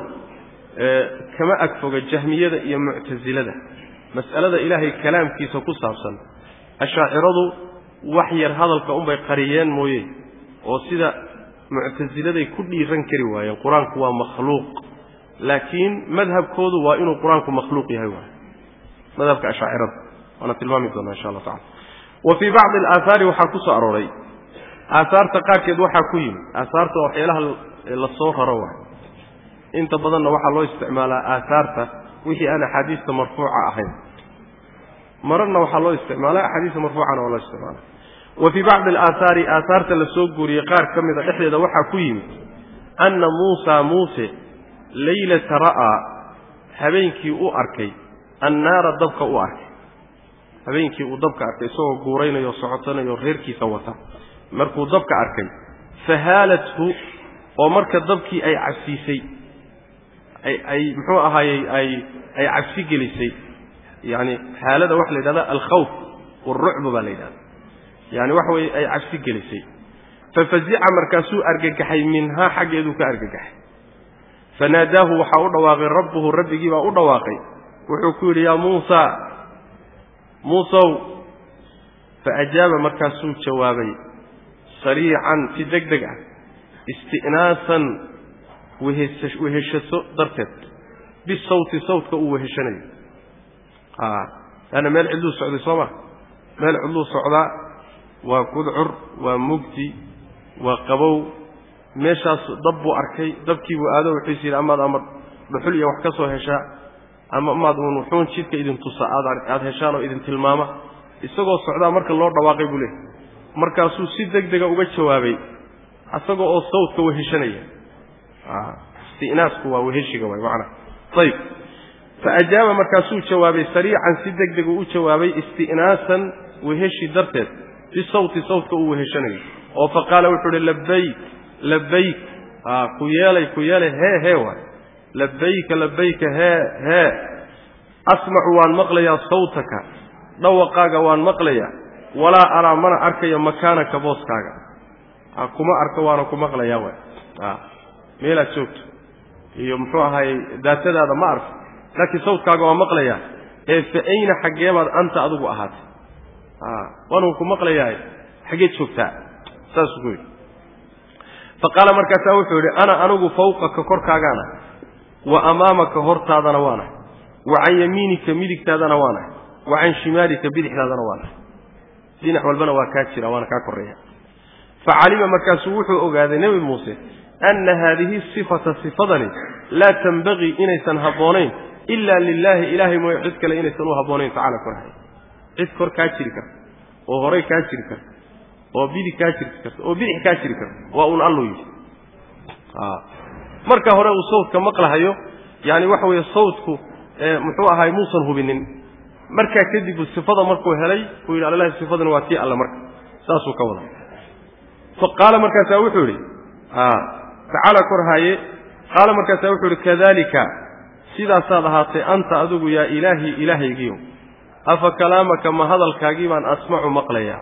kama agfoga jahmiyada iyo muctasilada mas'alada ilaahay kalaamkiisa ku saabsan ashaaciradu wax yar hadalka unbay qariyeen mooye oo sida muctasiladay ku dhiiran kari waayeen. Qur'aanku waa makhluuq laakiin madhabkoodu waa inuu qur'aanku makhluuq yahay waay. Madhabka ashaacirada waana tilmaami doonaa insha allah tacala wa fii bacdi alaahaari waxaa ku soo arooray. Aahaarta qaarkeed waxaa ku yimid aahaarta waxyaalaha la raro waay. Inta badanna waxaa loo isticmaalaa aahaarta wixii aan axaadiista marfuuca ahayn. Mararna waxaa loo isticmaalaa axaadiista marfuucana waa loo isticmaala wa fii bacdi alaahaari aahaarta la soo guuriyey qaar ka mida dhexdeeda waxaa ku yimid anna muusa muuse leylata ra'aa habeenkii u arkay annaara dabka u arkay. Habeenkii uu dabka arkay isagoo guuraynayo socotanayo reerkiisa wata. Markuu dabka arkay fahaalathu oo marka dabkii ay cabsiisay ay muxuu ahaayey ay ay cabsi gelisay yani xaalada waxa la yidhahda alkhawf waalrucbu baa la yidhahda yani waxa weye ay cabsi gelisay. Fafazica markaasuu argagaxay minhaa xaggeeduu ka argagaxay. Fanaadaahu waxaa u dhawaaqay rabbuhu rabbigii baa u dhawaaqay. Wuxuu ku yidhi yaa muusa muusow. Faajaaba markaasuu jawaabay sariican si deg deg ah isti'naasan weheshaso darteed bisawti sawtka uu weheshanayo. Leanna meel cidluu socday soo ma? Meel cidluu socdaa waa gudcur waa mugdi waa qabow. Meeshaas dab buu arkay dabkii buu aado wuxuu is yidhi amaad ama dhuxul iyo wax ka soo heshaa ama amaad uun wuxuun jidka idin tusa aad aada heshaan oo idin tilmaama. Isagoo socdaa marka loo dhawaaqay buu leehay markaasuu si deg dega uga jawaabay isagoo oo sawdka weheshanaya istinaasku waa weheshiga waay macana ayib faajaaba markaasuu jawaabay sariican si deg deg uu u jawaabay isti'naasan weheshi darteed bisawti sawtka uu weheshanayo oo fa qaala wuxuu uhi labayk labayk ku yeelay ku yeelay hee hee waay. Labayka labayka hee hee. Asmacu waan maqlayaa sawtaka dhawaqaaga waan maqlayaa. Walaa araa mana arkayo makaanaka booskaaga. Kuma arko waana ku maqlayaa waay. Meelaad joogto. Iyo muxuu ahaayey daatadaada ma arko. Laakiin sawtkaaga waa maqlayaa. Ee fa ayna xaggeebaad anta adigu ahaatay waanu ku maqlayahay. Xaggeed joogtaa? Saasuu ku yidhi. Fa qaala markaasaa wuxuu yidhi ana anigu fawqaka korkaagaana wa amaamaka hortaadana waanahay wa can yamiinika midigtaadana waanahay wa can shimaalika bidixdaadana waanahay dhinac walbana waa kaa jira waana kaa korreeya. Fa calima markaasuu wuxuu ogaaday nebi muuse anna haadihi sifata sifadani laa tanbagii inaysan habboonayn ila lilaahi ilaahay mooye cid kale inaysan u habboonayn tacala korhay cid kor kaa jiri karta oo horay kaa jiri karta oo bidig kaa jiri karta oo bidix kaa jiri karta waa uun alluu yidhi. Marka hore uu sawdka maqlahayo yani waxa weeye sawdku muxuu ahaay muusan hubinin. Markaa kadib sifada markuu helay uu yidhi allahi sifadani waa tii alle marka. Saasuu ka wada fa qaala markaasaa wuxuu yidhi tacaala korhaaye qaala markaasaa wuxuu yidhi kadalika sidaasaad ahaatay anta adigu yaa ilaahii ilaahaygiio afa kalaamaka ma hadalkaagii baan asmacu maqlayaa?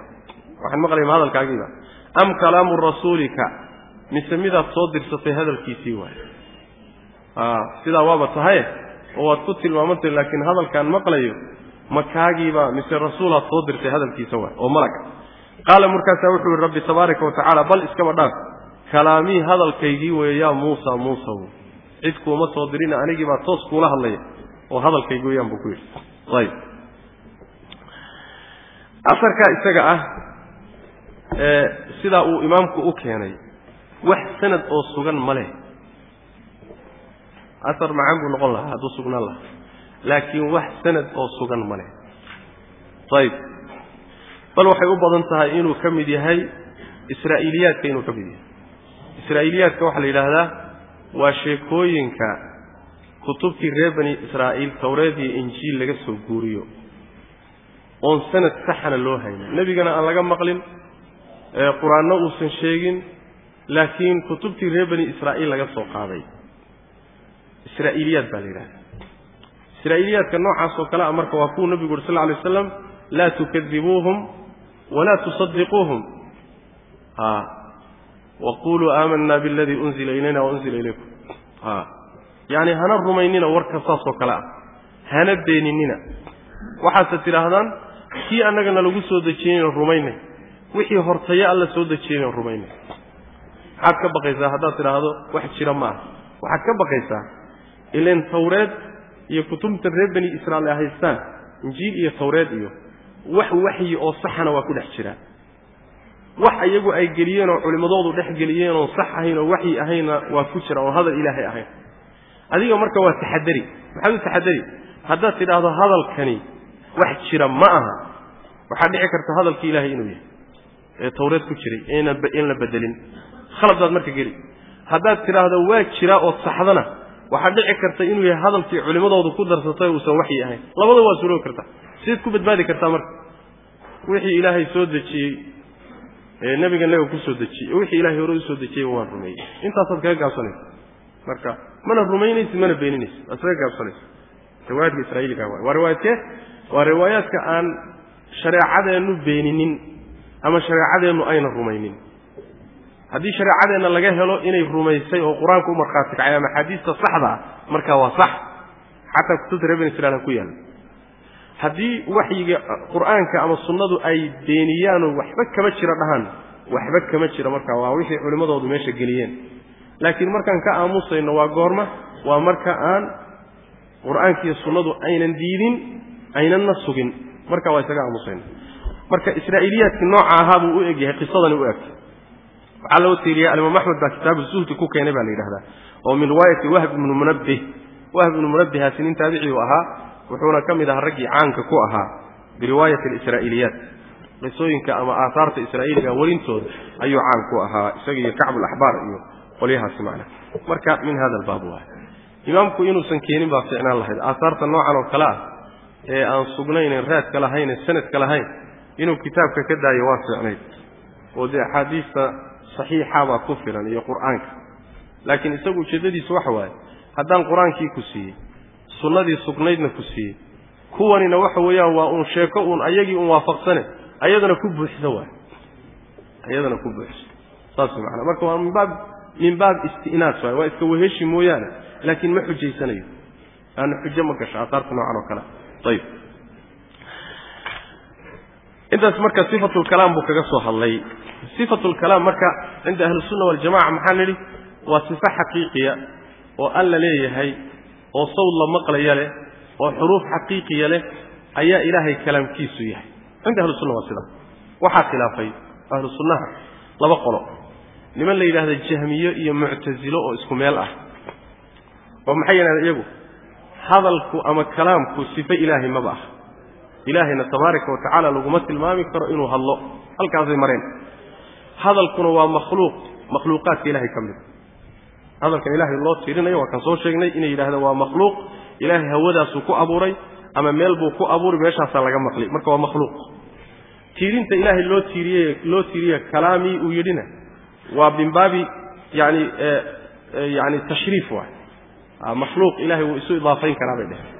Waxaan maqlaya ma hadalkaagiiba. Am kalaamu rasuulika? Mise midaad soo dirsatay hadalkiisii waay? Sidaa waaba tahaye oo waad ku tilmaamantay laakiin hadalkaan maqlayo ma kaagiiba mise rasuulaad soo dirtay hadalkiisa waay? Oo malaga qaala markaasaa wuxuu yihi rabbi tabaaraka wa tacaala bal iskaba dhaaf. Kalaamii hadalkaygii weeye yaa muusa muusa w cid kuuma soo dirina anigii baa toos kuula hadlaya. Oo hadalkaygi weyaan buu ku yidhi. Ayib asarkaa isaga ah sidaa uu imaamku u keenay wax sanad oo sugan ma leh. Asar macaan buu noqon lahaa hadduu sugnaan lahaa. Laakiin wax sanad oo sugan ma leh. Ayib bal waxay u badan tahay inuu ka mid yahay israa'iiliyaadka inuu ka mid yahay. Israa'iiliyaadka waxaa la yidhaahdaa waa sheekooyinka kutubtii reer bani israa'iil tawreed iyo injiil laga soo guuriyo oon sanad saxana loo haynin nebigana aan laga maqlin qur'aanno uusan sheegin laakiin kutubtii reer bani israa'iil laga soo qaaday. Israa'iiliyaad baa la yidhahda israa'iiliyaadka noocaas oo kale a marka waa kuwu nebigu uri sal lla alay waslam laa tukadibuuhum walaa tusadiquuhum waquluu aamanaa biladii unzila ilayna waunzila ilaykum. Yacni hana rumaynina warka saasoo kale ah. Hana beeninina. Waxaase tidhaahdaan kii annagana lagu soo dejiyeyna rumaynay. Wixii hortaye alla soo dejiyeyna rumaynay. Maxaad ka baqaysaa haddaad tidhaahdo wax jira ma aha. Waxaad ka baqaysaa ilan tawreed iyo kutubta reer bani israail ay haystaan? Injiil iyo tawreed iyo wax waxyi oo saxana waa ku dhex jiraan wax iyagu ay geliyeen oo culimmadoodu dhex geliyeen oon sax ahayn oo waxyi ahaynna waa ku jira oon hadal ilaahay ahayn. Adiga marka waa taxadari maxaad u taxadari haddaad tidhaahdo hadalkani wax jira ma aha. Waxaad dhici karta hadalki ilaahay inuu yahay. Ee tawreed ku jiray in la bedelin. Khalad baad marka geli. Haddaad tidhaahdo waa jira ood saxdana waxaad dhici karta inuu yahay hadalkii culimmadoodu ku darsatay uusan waxyi ahayn. Labada waa suroobi kartaa sidaad ku badbaadi kartaa marka. Wixii ilaahay soo dejiyey ee nebiga nabiga ku soo dejiyey wixii ilahay hore u soo waan rumeeyey. Intaasaad kaga gaabsanaysa marka mana rumaynaysid mana beeninaysid. Waa isaga gaabsanaysa riwaayaadka israa'iiliga waay waa riwaayadkee waa riwaayaadka aan shareecadeennu beeninin ama shareecadeennu ayna rumaynin. Haddii shareecadeenna laga helo inay rumaysay oo qur'aanku u markhaati kacay ama axaadiista saxda ah markaa waa sax. Xataa kutubta reer bani israil ha ku yaalla haddii waxyiga qur'aanka ama sunnadu ay beeniyaanoo waxba kama jira dhahaan waxba kama jira markaa waa wixii culimmadoodu meesha geliyeen. Laakiin markaan ka aamusayno waa goorma waa marka aan qur'aanka iyo sunnadu aynan diidin aynanna sugin. Marka waa isaga aamusayna marka israa'iiliyaadkii nooca ahaa buu u egyahay qisadani u egtay. Waxaa loo tiiriya alimaam axmed baa kitaabu zuhdi ku keenay baa la yidhahdaa oo min riwaayati wahb ibnu munabbih. Wahb ibnu munabbihaasi nin taabicii u ahaa wuxuuna ka mid ahaa raggii caanka ku ahaa biriwaayati alisraa'iliyaat qisooyinka ama aahaarta israa'iiliga warintooda ayuu caan ku ahaa isaga iyo kacbu alaxbaar iyo qolyahaasi macna. Marka min hada albaab waay imaamku inuusan keenin baa ficnaan lahayd. Aahaarta noocan oo kale ah ee aan sugnaynen raadka lahayn ee sanadka lahayn inuu kitaabka ka daayo waa ficnayd oo dee axaadiista saxiixabaa ku filan iyo qur'aanka. Laakiin isagu ujeeddadiisu waxa waaye haddaan qur'aankii ku siiyey sunnadii sugnaydna ku siiyey kuwanina waxa weeyaan waa uun sheeko uun ayagii un waafaqsane ayadana ku buuxso waay ayadana ku buuxso. Saas macanaa marka waa min baab min baab isti'naas waay waa iska weheshi mooyaane laakiin ma xujaysanayo. Aana xujo ma gasho aahaarta noocan oo kale. Ayib intaas marka sifatulkalaam buu kaga soo hadlay. Sifatulkalaam marka cinda ahlisunna waljamaca maxaa nidhi waa sifo xaqiiqiya oo alla leeyahay oo sawd la maqlaya leh oo xuruuf xaqiiqiya leh ayaa ilaahay kalaamkiisu yahay. Cinda ahlisunna waa sidaa waxaa khilaafay ahlu sunnaha laba qolo niman la yidhaahda jahmiyo iyo muctasilo oo isku meel ah. Oo maxay yidhahdeen iyagu? Hadalku ama kalaamku sifo ilaahay maba ah ilaahayna tabaaraka wa tacaala laguma tilmaami karo inuu hadlo. Halkaasay mareen. Hadalkuna waa makhluuq. Makhluuqaadka ilahay ka mid. Hadalkan ilaahay loo tiirinayo waa kan soo sheegnay inay yidhahdeen waa makhluuq. Ilaahay hawadaasuu ku abuuray ama meel buu ku abuuray meeshaasaa laga maqli marka waa makhluuq. Tiirinta ilaahay loo tiiriye loo tiiriye kalaamii uu yidhina waa min baabi yani yani tashriif waay makhluuq ilahay wuu isu idaafayn karaa bay dheheen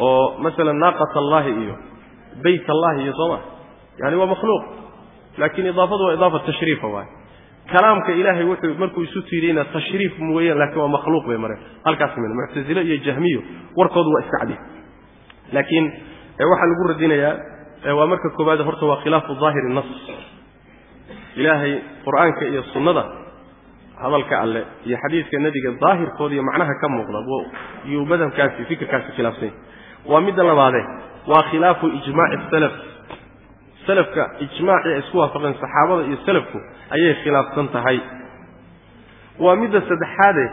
oo masalan naaqat allahi iyo bayt allahi iyo sooma yani waa makhluuq laakiin idaafadu waa idaafa tashriifa waay kalaamka ilaahay wuxuu markuu isu tiiriyeyna tashriif mooyaan laakiin waa makhluuq bay mareen. Halkaas min muctasile iyo jahmiyo warkoodu waa iska laakiin waxaa lagu radinayaa waa marka koowaad horta waa khilaafu daahiri nas ilaahay qur'aanka iyo sunnada hadalka alle iyo xadiidka nebiga daahirkooda iyo macnaha ka muuqda yuu madhabkaasi fikirkaasi khilaafsanya waa midda labaadee waa khilaafu ijmaaci salaf. Salafka ijmaacii ay isku waafaqeen saxaabada iyo salafku ayay khilaafsan tahay. Waa midda saddexaade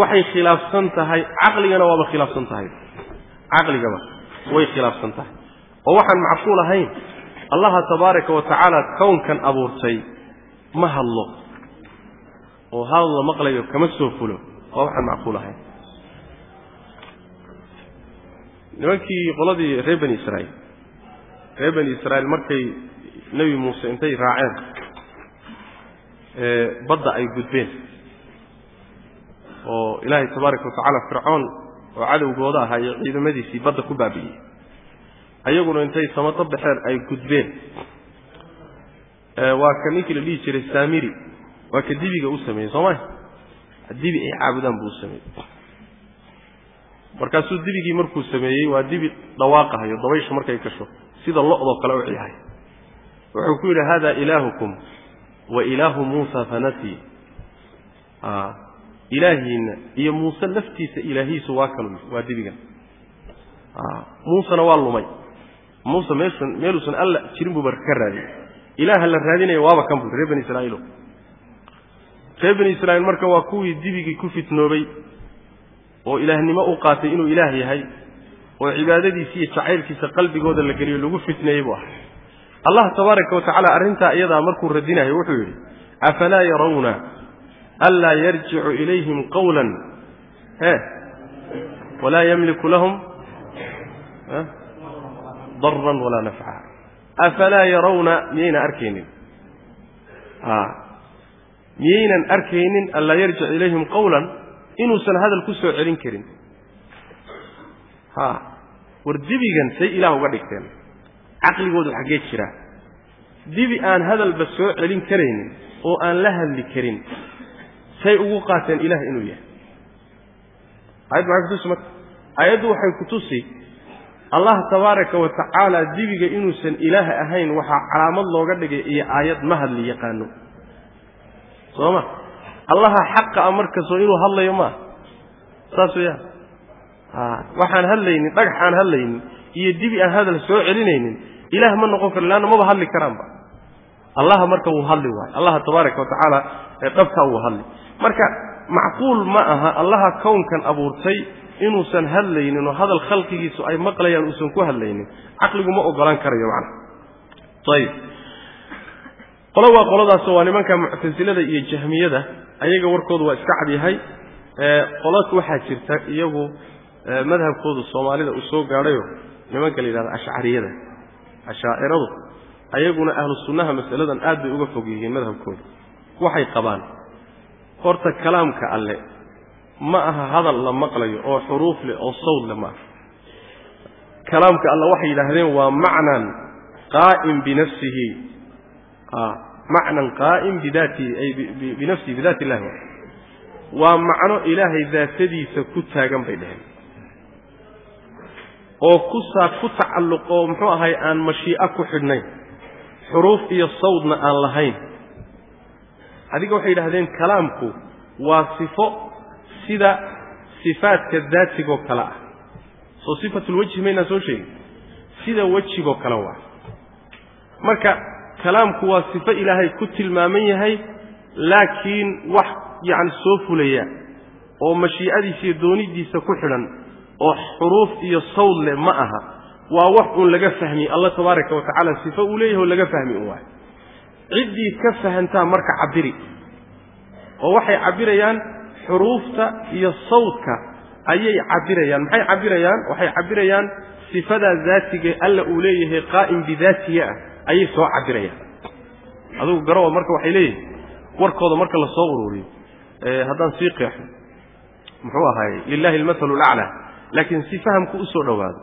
waxay khilaafsan tahay caqligana waaba khilaafsan tahay. Caqligaba way khilaafsan tahay. Oo waxaan macquul ahayn allaha tabaaraka wa tacaala kownkan abuurtay ma hadlo oo hadal la maqlayo kama soo fulo. Waa waxaan macquul ahayn nimankii qoladii reer bani israa'iil. Reer bani israa'iil markay nebi muuse intay raaceen badda ay gudbeen oo ilaahay tabaaraka wa tacaala fircoon oo cadowgooda ahaa iyo ciidamadiisii badda ku baabi'iyey. Ayaguna intay samado baxeen ay gudbeen waa ka ninkii la dhihi jiray saamiri waa ka dibiga u sameeyey soo maya dibi ay caabudaan buu u sameeyey. Markaasuu dibigii markuu sameeyey waa dibi dhawaaqahayo dabaysha markay gasho sida lo'doo kale u ciyahay wuxuu ku yidhi hada ilaahukum wa ilaahu muusa fanati. Ilaahiinna iyo muuse laftiisa ilaahiisu waa kan waa dibigan muusena waa lumay. Muuse meeshan meeluusan alla jirin buuba ka raadiyey ilaaha la raadinaya waaba kan bui reer bani israa'iilo reer bani israa'iil marka waa kuwii dibigii ku fitnoobay oo ilaahnimo u qaatay inuu ilaah yahay oo cibaadadiisi iyo jacaylkiisa qalbigooda la geliyo lagu fitneeyey buu ahay allah tabaaraka wa arrintaa iyadaa markuu radinayo wuxuu yidhi afalaa yarawna anlaa yarjicu ilayhim qawlan? E walaa yamliku lahum daran walaa nafca afalaa yarawna miyayna arkaynin miyaynan arkaynin anlaa yarjic ilayhim qawlan inuusan hadal ku soo celin karin ha war dibigan say ilaah uga dhigteen caqligoodu xaggee jira dibi aan hadalba soo celin karaynin oo aan la hadli karin say ugu qaateen ilaah inuu yahay ayad maxay kutusi marka ayaddu waxay ku tusi allah tabaaraka wa tacaala dibiga inuusan ilaah ahayn waxaa calaamad looga dhigay iyo aayad ma hadli yaqaano. Soo ma allaha xaqa a markastoo inuu hadlayo maaha saas weeyaan waxaan hadlaynin dhagax aan hadlaynin iyo dibi aan hadal soo celinaynin ilaah ma noqon karo leanna maba hadli karaanba. Allaha marka wuu hadli waayo. Allaha tabaaraka wa tacaala dhabkaa wuu hadli. Marka macquul ma aha allaha kownkan abuurtay inuusan hadlaynin oo hadal khalqigiisu ay maqlayaan uusan ku hadlaynin caqligu ma ogolaan karayo macnaha ayib qolo waa qoladaasoo waa nimanka muctasilada iyo jahmiyada ayaga warkoodu waa iska cadyahay qolo waxaa jirta iyagu madhabkoodu soomaalida uu gaadhayo nimanka la yidhahdo ashcariyada ashaaciradu ayaguna ahlu sunnaha masaladan aad bay uga fog yihiin madhabkooda waxay qabaan. Horta kalaamka alle ma aha hadal la maqlayo oo xuruuf leh oo sawd leh ma aha. Kalaamka alle waxay yidhaahdeen waa macnan qaa'im binafsihi macnan qaa'im bidaatihi ay binafsihi bidaati illahi waa macno ilaahay daatadiisa ku taagan bay dheheen oo kusaa ku tacalluq oo muxuu ahay aan mashii'o ku xidhnayn. Xuruuf iyo sawdna aan lahayn. Adiga waxay yidhahdeen kalaamku waa sifo sida sifaadka daatigoo kale ah. Soo sifatulwejhi maynaan soo sheegin. Sida wejigoo kale waa. Marka kalaamku waa sifo ilaahay ku tilmaaman yahay laakiin wax yacni soo fulaya oo mashii'adiisa iyo doonidiisa ku xidhan oo xuruuf iyo sawd leh ma aha. Waa wax uun laga fahmi. Alla tabaaraka wa tacaala sifo uu leeyahay oo laga fahmi un waay ciddii ka fahantaa marka cabiri oo waxay cabbirayaan xuruufta iyo sawdka ayay cabbirayaan. Maxay cabbirayaan? Waxay cabbirayaan sifadaa daatiga alla uu leeyahay qaa'im bidaatiga ah ayay soo cabbirayaan. Adugu garowa marka waxay leeyihiin warkooda marka la soo ururiyo haddaan sii qeexo muxuu ahaayey lilahi almathalu laclaa laakiin si fahamku u soo dhowaado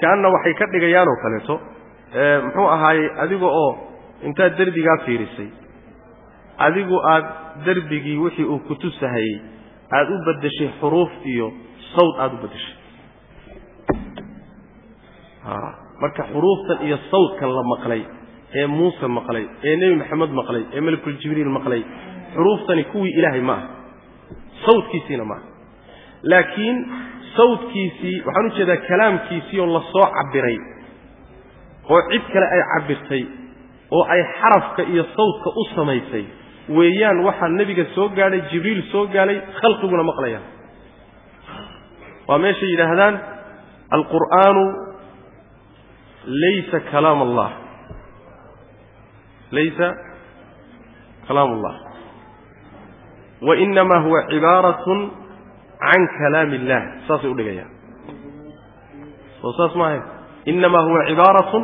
kaanna waxay ka dhigayaan oo kaleeto muxuu ahaayey adiga oo intaad derbigaa fiirisay adigu aad derbigii wixii uu ku tusahayey aad u beddeshay xuruuf iyo sawd aada u beddeshay. Marka xuruuftan iyo sawdkan la maqlay ee muuse maqlay ee nebi maxamed maqlay ee malakul jibriil maqlay xuruuftani kuwii ilaahay ma aha. Sawdkiisiina ma aha. Laakiin sawdkiisii waxaan u jeedaa kalaamkiisii oo la soo cabbiray oo cid kale ay cabbirtay oo ay xarafka iyo sawdka u samaysay weeyaan waxaa nebiga soo gaadhay jibriil soo gaadhay khalqiguna maqlayaan. Waa meeshay yidhaahdaan alqur'aanu laysa kalaam allah laysa kalaam allah wa inamaa huwa cibaaratun can kalaami illah saasay u dhigayaan. Soo saas maahay inamaa huwa cibaaratun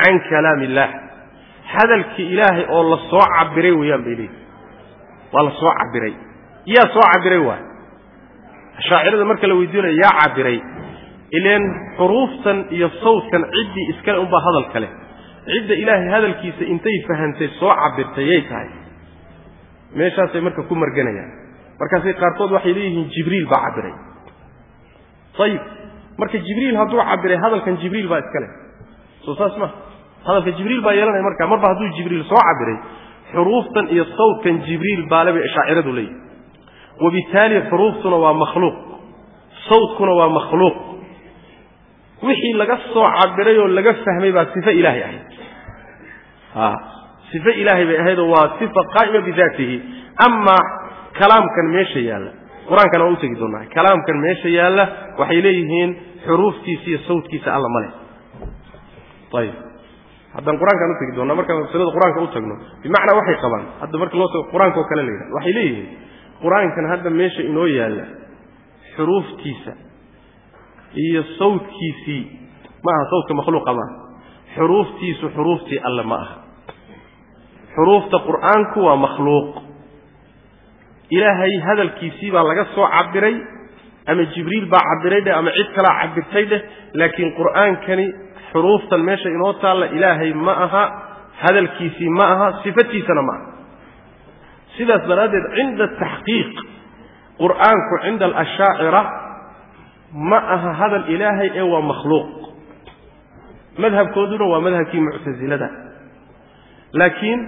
can kalaami illah hadalkii ilaahay oo la soo cabiray weeyaan bay leeyihi waa la soo cabiray. Yaa soo cabiray waay ashaacirada marka la weydiinayo yaa cabiray. Ileen xuruuftan iyo sawdkan ciddii iskale unbaa hadal kale. Cidda ilaahay hadalkiisa intay fahantay soo cabirtay yay tahay. Meeshaasay marka ku marganayaan. Markaasay qaarkood waxay leeyihiin jibriil baa cabiray. Ayib marka jibriil hadduu cabiray hadalkan jibriil baa iskale soo saas ma hadalka jibriil baa yeelanaya marka marba hadduu jibriil soo cabiray xuruuftan iyo sawdkan jibriil baale bay shaaciradu leeyihi wabitaali xuruuftuna waa makhluuq sawdkuna waa makhluuq. Wixii laga soo cabiray oo laga fahmay baa sifo ilaahay ahayd. A sifo ilaahay bay ahaydoo waa sifa qaa'ima bidaatihi amaa kalaamkan meesha yaalla qur'aankana waan u doonaa kalaamkan meesha yaalla waxay leeyihiin xuruuftiisa iyo sawdkiisa alla ma leh. Ayib haddaan qur'aankaan u tegi doonaa markaan masalada qur'aanka u tagno bimacnaa waxay qabaan. Hadda marka loo tago qur'aanka kale la yidhahdo waxay leeyihiin qur'aankan hadda meesha inoo yaalla xuruuftiisa iyo sawdkiisii ma aha sawdka makhluuqa maaha xuruuftiisu xuruuftii alle ma aha. Xuruufta qur'aanku waa makhluuq. Ilaahay hadalkiisii baa laga soo cabiray ama jibriil baa cabiray dheh ama cid kalaa cabirtay dheh laakiin qur'aankani xuruuftan meesha inoo taalla ilaahay ma aha hadalkiisii ma aha sifatiisana ma aha. Sidaas daraaddeed cinda taxqiiq qur'aanku cinda alashaacira ma aha hadal ilaahay ee waa makhluuq. Madhabkooduna waa madhabkii muctasilada. Laakiin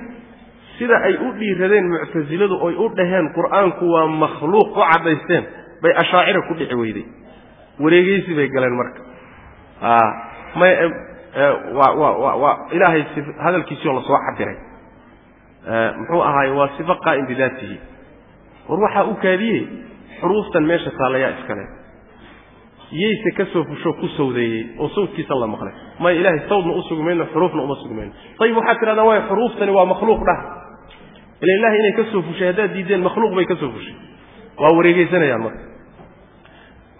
sida ay u dhiiradeen muctasiladu oy u dhaheen qur'aanku waa makhluuq u caddaysteen bay ashaacira ku dhici weyday. Wareegeysi bay galeen marka may waa waa ilaahay hadalkiisii oo la soo cabiray muxuu ahaaye waa sifo qaa'im bidaatihi war waxaa u kaadiyey xuruuftan meesha taallayaa iskale yayse ka soo fusho ku sawdeeyey oo sawdkiisa la maqlay. Maya ilahay sawdna u sugi mayno xuruufna uma sugi mayno ayib waxaad tidhahdaa waay xuruuftani waa makhluuq dhah. Ila ilahay inay ka soo fushay haddaad diideen makhluuq bay ka soo fushay. Waa wareegeysanayaan marka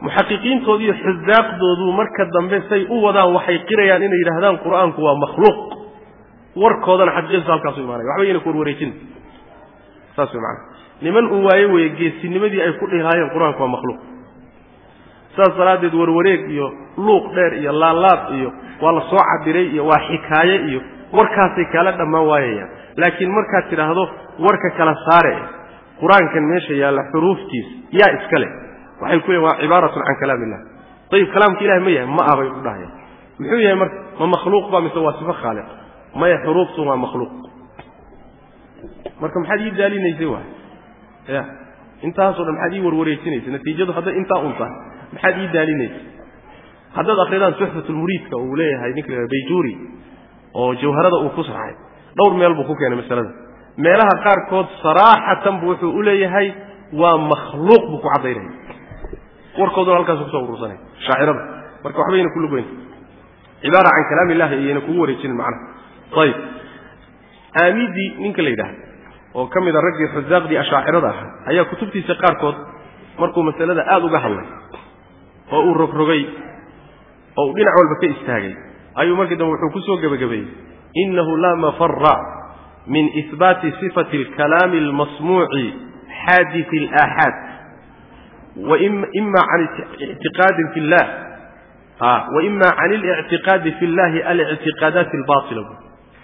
muxaqiqiintoodu iyo xudaaqdoodu marka dambe say u wadaan waxay qirayaan inay yidhaahdaan qur'aanku waa makhluuq. Warkoodana xaqiiqadiisu halkaasu imaanaya. Waxba yayna ku warwareejin. Saas way macana niman uu waaye weeye geesinimadii ay ku dhihi lahaayeen qur'aanku waa makhluuq. Saas daraaddeed warwareeg iyo luuq dheer iyo laalaad iyo waa la soo cabiray iyo waa xikaaye iyo warkaasay kaala dhammaan waayayaan. Laakiin markaad tidhaahdo warka kala saare qur'aankan meesha yaalla xuruuftiis yaa iska leh waxay ku leeyin waa cibaaratun can kalaam illah ayib kalaamka ilahi ma yahay ma ah bay u dhahayaan. Muxuu yahay marka ma makhluuq ba mise waa sifo khaaliq? Maya xuruuftu waa makhluuq. Marka maxaad ii daalinaysay waay? Ya intaasoo dhan maxaad ii warwareejinaysay natiijadu hadday intaa un tahay maxaad ii daalinaysay haddaad akridaan suxfatulmuriidka uu leeyahay ninka la bayjuuri oo jawharada uu ku sarxay dhowr meel buu ku keenay masalada. Meelaha qaarkood saraaxatan bu wuxuu u leeyahay waa makhluuq buu ku caddaynaya warkooduna halkaasu ku soo urursanaya shaacirada. Marka waxbayna ku lugoyn cibaara can kalaam illahi ayayna kugu wareejinin macnaha ayib aamidii ninka la yidhaahdo oo ka mida raggii xusaaqdii ashaacirada ahaa ayaa kutubtiisa qaarkood markuu masalada aada uga hadlay oo uu rogrogay oo uu dhinac walba ka istaagay ayuu markii dambe wuxuu ku soo gebagabeeyey. Inahu laa mafara min ihbaati sifati alkalaami almasmuuci xaadisi alaaxaad ima an tiaadi i lah waima can ilictiqaadi fi llahi alictiqaadaati albaaila bu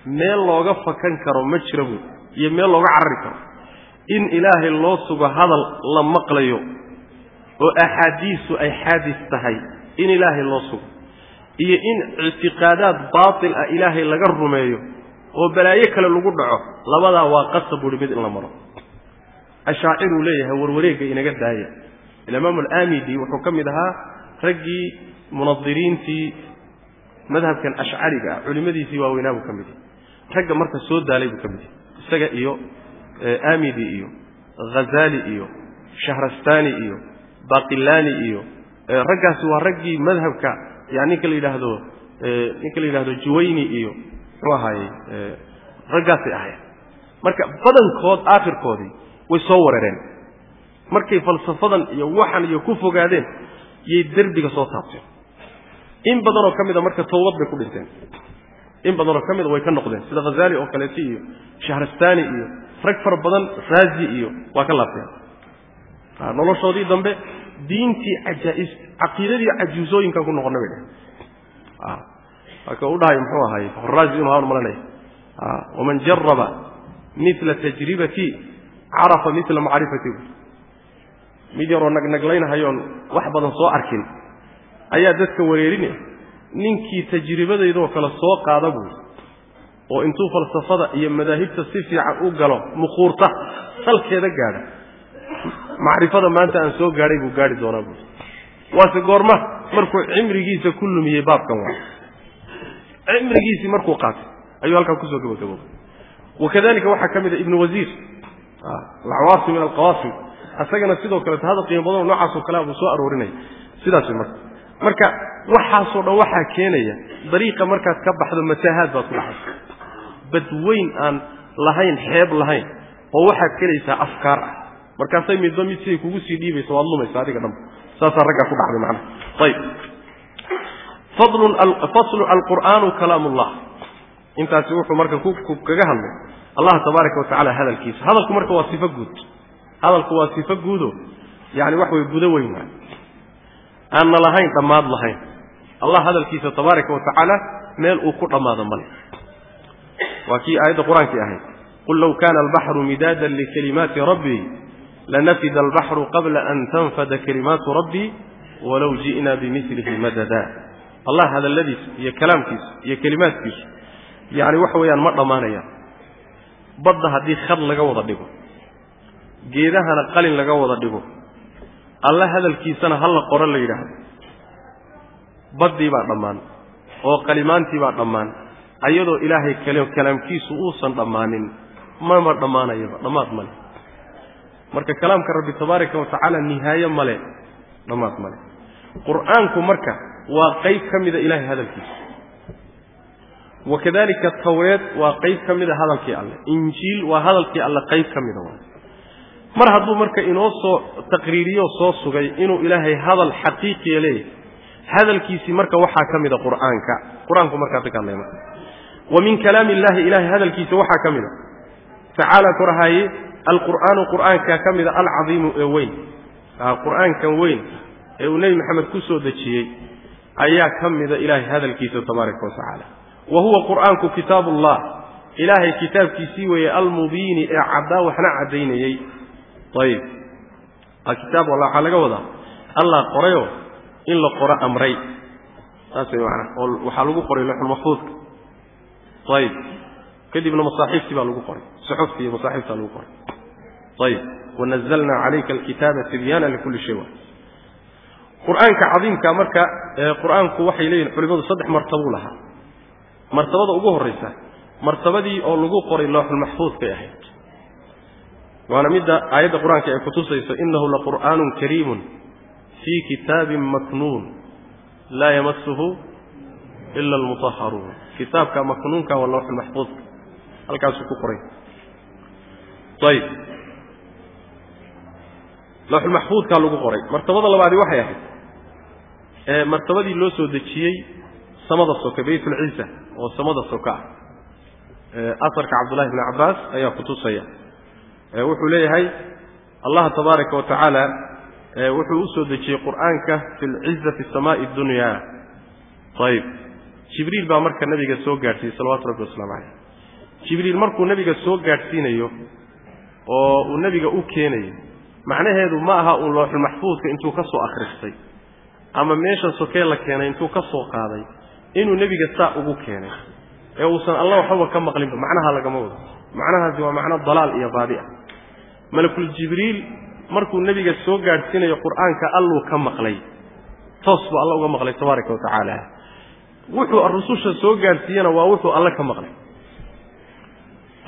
meel looga fakan karo ma jira bu iyo meel looga carari karo. In ilaahay loo sugo hadal la maqlayo oo axaadiisu ay xaadis tahay in ilaahay loo sugo. Iyo in ictiqaadaad baatil ah ilaahay laga rumeeyo oo balaayo kale lagu dhaco labadaa waa qasab buuhi mid in la maro. Ashaaciruu leeyahay warwareegga inaga daaya imaam alamidi wuxuu ka mid ahaa raggii munadiriintii madhabkan ashcariga ah culimmadiisii waaweynaa buu ka mid yahay ragga marka soo daalay buu ka mid yahay isaga iyo amidi iyo ghazali iyo shahrastani iyo baqilani iyo raggaasi waa raggii madhabka yani ninka la yidhaahdo ninka la yidhahdo juwayni iyo muxuu ahaaye raggaasay ahayen marka badankood aakhirkoodii way soo wareereen markay falsafadan iyo waxan iyo ku fogaadeen yay derbiga soo taabteen in badanoo ka mida marka tawbad bay ku dhinteen. In badanoo ka mida way ka noqdeen. Sida khazali oo kaleeto iyo shahrastani iyo rag fara badan raazi iyo waa ka laabteen. Noloshoodii dambe diintii cajaais caqiidadii cajuusooyinkan ku noqonna bay dhehen marka u dhahay muxuu ahaay raazi inu haan malanaya waman jaraba mila tajribati carafa mila macrifati mid yaroo nagnaglaynahayoon wax badan soo arkin. Ayaa dadka wareerinaya ninkii tajribadaydoo kale soo qaada buui oo intuu falsafada iyo madaahibta si fiican u galo mukuurta salkeeda gaadha. Macrifada maanta aan soo gaadhay buu gaadhi doonaa buui waase goorma markuu cimrigiisa ku lumiyey baabkan waa. Cimrigiisii markuu qaatay ayuu halkaa ku soo gabagaboobay wakadalika waxaa ka mid a ibnu wasiir alcawaasim min alqawaasim isagana sidoo kaleeto hadal qiimo badanoo noocaasoo kalea buu soo aroorinaya sidaas marka. Marka waxaasoo dhan waxaa keenaya dariiqa markaad ka baxdo mataahaad baad ku dhacaysa badweyn aan lahayn xeeb lahayn oo waxaad kelaysaa afkaar ah. Markaasay midba mid siday kugu sii dhiibaysa waad lumaysa adiga dhanba saasaa raggaa ku dhacday macnaha. Ayib. Faslu alqur'aanu kalaam ullah intaasi wuxuu marka kaga hadlay. Allah tabaaraka wa hadalkiisa. Hadalku marka waa sifo guud hadalku waa sifo guudo yani wax way gudo weyn waay aanna lahayn dhammaad lahayn. Allah hadalkiisa tabaaraka wa tacaala meel uu ku dhammaado male waa kii aayadda qur'aankii ahayd qul low kana albaxru midaadan likalimaati rabbii lanafida albaxru qabla an tanfada kalimaatu rabbii walow ji'na bimilihi madada. Allah hadalladiisa iyo kalaamkiisa iyo kelimaadkiisa yani waxa weeyaan ma dhammaanayaan. Badda haddii khad laga wada dhigo geedahana qalin laga wada dhigo. Alla hadalkiisana ha la qoro la yidhaahdo. Baddii baa dhammaan oo qalimaantii baa dhammaan ayadoo ilaahay kalaamkiisu uusan dhammaanin mama dhammaanayaba dhammaad male marka kalaamka rabbi tabaaraka wa tacaala nihaaye male dhammaad male qur'aanku marka waa qayb ka mida ilahay hadalkiisa. Wakadalika tawreed waa qayb ka mida hadalkii alleh injiil waa hadalkii alle qayb ka mida mar hadduu marka inoo soo taqriiriyo soo sugay inuu ilaahay hadal xaqiiqiya leeyahay hadalkiisii marka waxaa ka mida qur'aanka. Qur'aanku markaasi ka hadlaya marka wa min kalaami illahi ilahay hadalkiisa waxaa ka mida tacaala korahaaye alqur'aanu qur'aanka ka mida alcadiimu ee weyn. Qur'aankan weyn ee uu nebi maxamed ku soo dejiyey ayaa ka mida ilaahay hadalkiisa tabaaraka wa wa huwa qur'aanku kitaabu ilaahay kitaabkiisii weeye almubiini ee caddaa waxna caddaynayey ayib kitaab alla waxaa laga wadaa allah qorayoo in la qoro amray. Saas way macana oo waxaa lagu qoray luxulmaxfuudka ayib kadibna masaaxiiftii baa lagu qoray. Suxuftii iyo masaaxiiftaa lagu qoray. Ayib wanazalna calayka alkitaaba tibyaana likulli shay wa. Qur'aanka cadiimka marka qur'aanku waxay leeyihiin culimadu saddex martabuu lahaa. Martabada ugu horraysa martabadii oo lagu qoray looxulmaxfuudkay ahayd waana midda aayadda qur'aanka ay kutusayso inahu laqur'aanun kariimun fii kitaabin maknuun laa yamasuhu ila almutahharuun. Kitaabka maknuunka waa looxulmaxfuudka halkaasuu ku qoray. Ayib. Looxulmaxfuudkaa lagu qoray. Martabada labaadi waxay ahayd ee martabadii loo soo dejiyey samada soke baytulciisa oo samada soka ah. Asarka cabdullahi bni cabbaas ayaa kutusaya wuxuu leeyahay allah tabaaraka wa tacaala wuxuu u soo dejiyey qur'aanka fi lciza fi samaai dunya. Ayib jibriil baa marka nabiga soo gaadhsiiyey salawatu rabbi wasalaamu caleyh jibriil markuu nebiga soo gaadhsiinayo oo uu nebiga u keenayo macnaheedu ma aha uun looxulmaxfuudka intuu ka soo akhristay ama meesha sokee la keenay intuu ka soo qaaday inuu nebiga saa ugu keenay. Ee uusan alla waxbaba ka maqlinba macnaha lagama wado. Macnahaasi waa macno dalaal iyo baadi ah malakul jibriil markuu nebiga soo gaadhsiinayo qur'aanka alluu ka maqlay toos buu alla uga maqlay tabaaraka wa tacaala wuxuu rususha soo gaadhsiiyena waa wuxuu alle ka maqlay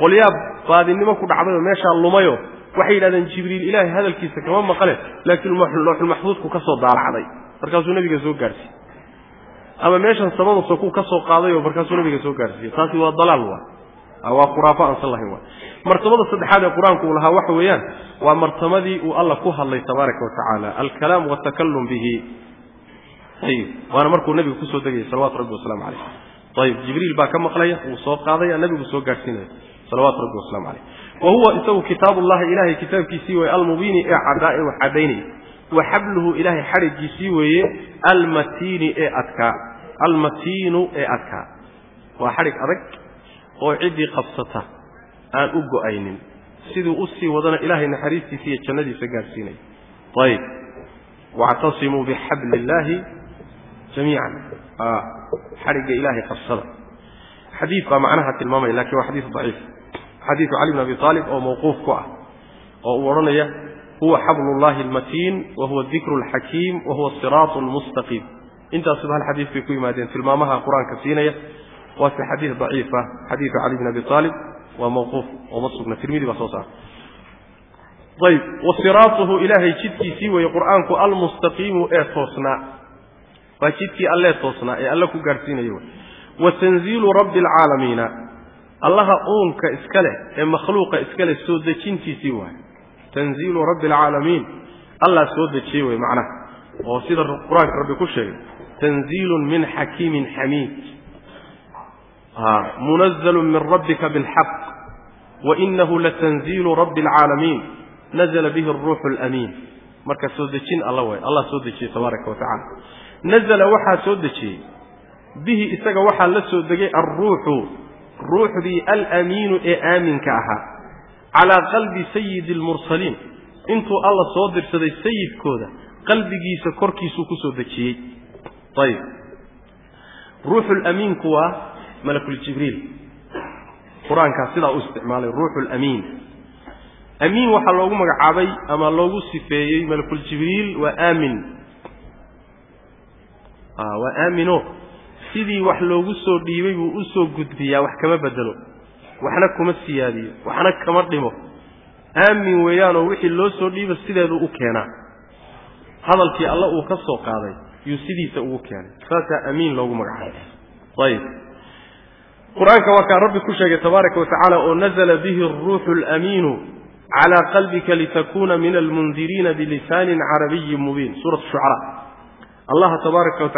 qolyaa baadinimo ku dhacdayoo meeshaa lumayo waxay yidhahdeen jibriil ilaahay hadalkiisa kama maqle laakiin looxulmaxfuudku ka soo daalacday markaasuu nebiga soo gaadhsiiyey ama meeshan samada sokuu ka soo qaadayoo markaasuu nebiga soo gaadhsiiyey taasi waa dalaal waa waa khuraafo aansan lahayn waa. Martabada saddexaad ee qur'aanku uu lahaa waxa weeyaan waa martabadii uu alla ku hadlay tabaaraka wa tacaala alkalaam watakalum bihi. Ayib waana markuu nebigu ku soo degayay salawatu rabbi wasalaamu caleyh ayib jibriil baa ka maqlaya wuu soo qaadaya nebigu soo gaadhsiinaya salawaatu rabbi waslamu caleyh wa huwa isagu kitaabullahi ilaahay kitaabkiisii weeye almubiini ee caddaa ee wax caddaynaya wa xabluhu ilaahay xadhigiisii weeye almatiini ee adkaa. Almatiinu ee adkaa. Waa xadhig adag oo ciddii qabsata aan u go'aynin. Siduu u sii wadana ilaahay naxariistiisa iyo jannadiisa gaadhsiinaya ayib wactasimuu bixabli illaahi jamiican xadhigga ilaahay qabsada. Xadiid baa macnaha tilmaamaya laakiin waa xadiid daciif. Xadiidu cali bn abi aalib oo mawquuf ku ah oo uu odhanaya huwa xablu llahi almatiin wa dikru alxakiim wa siraatu lmustaqiim intaasuba hal xadiis bay ku yimaadeen tilmaamaha qur'aanka siinaya waase xadiid daciifa xadiidu cali bn abi aalib waa mawquuf oo ma sugna tirmidi baa soo saara ayb wa siraatuhu ilaahay jidkiisii weeye qur'aanku almustaqiimu ee toosnaa. Waa jidkii allee toosnaa ee alle ku gaadhsiinayo wa tanziilu rabbi alcaalamiina allaha uunka iska leh ee makhluuqa iska leh soo dejintiisii waaye. Tanziilu rabbi alcaalamiin allah soo dejiyey wey macnaha. Oo sida qur'aanka rabbi ku sheegay tanziilun min xakiimin xamiid munazlu min rabbika bilxaq wainahu latanziilu rabbi alcaalamiin nazla bihi aruuxu alamiin marka soo dejin alla way allah soo dejiyey tabaaraka wa tacala nazla waxaa soo dejiyey bihi isaga waxaa la soo degay alruuxu ruuxdii alamiinu ee aaminka ahaa calaa qalbi sayidi almursaliin intuu alla soo dirsaday sayidkooda qalbigiisa korkiisuu ku soo dejiyey ayib ruuxu lamiinku waa malakuljibriil qur'aankaa sidaa u isticmaalay ruuxu amiin. Waxaa loogu magacaabay ama loogu sifeeyey malakuljibriil waa aamin. Waa aamino. Sidii wax loogu soo dhiibay buu u soo gudbiyaa wax kama bedelo waxna kuma siyaadiyo waxna kama dhimo. Aamin weeyaanoo wixii loo soo dhiiba sideedu u keenaa. Hadalkii alla uu ka soo qaaday yuu sidiisa ugu keenay. Saasaa amiin loogu magacaabay. Ayib qur'aanka waa kaa rabbi ku sheegay tabaaraka wa oo nazla bihi aruuxu alamiinu calaa qalbika litakuna min almundiriina bilisaanin carabiyin mubiin suurat shucaraa. Allaha tabaaraka wa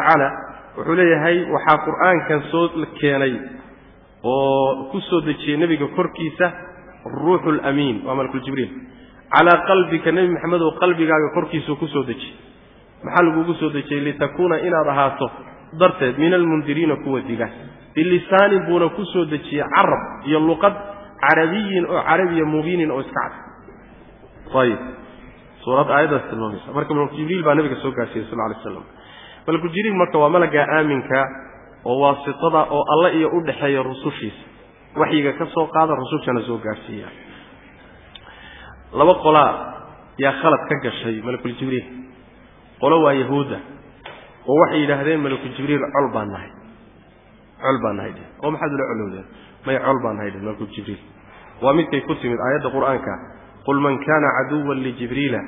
wuxuu leeyahay waxaa qur'aankan soo keenay oo ku soo dejiyey nebiga korkiisa ruuxu lamiin waa malakuljibriil calaa qalbika nebi maxamed oo qalbigaaga korkiisuu ku soo dejiyey maxaa lagugu soo dejiyey litakuuna inaad ahaato darteed min almundiriina kuwa diga bilisaanin buuna ku soo dejiyey carab iyo luqad carabiyin oo carabiya mubiinin oo iska cad. Ayib suurad aayaddaas tilmaamaysa. Marka malakuljibriil baa nabiga soo gaarsiiyey sal alay slam malakuljibriil marka waa malagaa aaminka oo waasitada oo alla iyo u dhexeeya rusushiisa. Waxyiga ka soo qaada rusushana soo gaarsiiya. Laba qolaa yaa khalad ka gashay malakuljibriil qolo waa yahuudda oo waxay yidhaahdeen malakuljibriil col baan nahay col baan nahay dheh oo maxaad ula colowdeen may col baan nahay dheh malakuljibriil waa midkay ku timid aayadda qur'aanka. Qul man kana caduwan lijibriila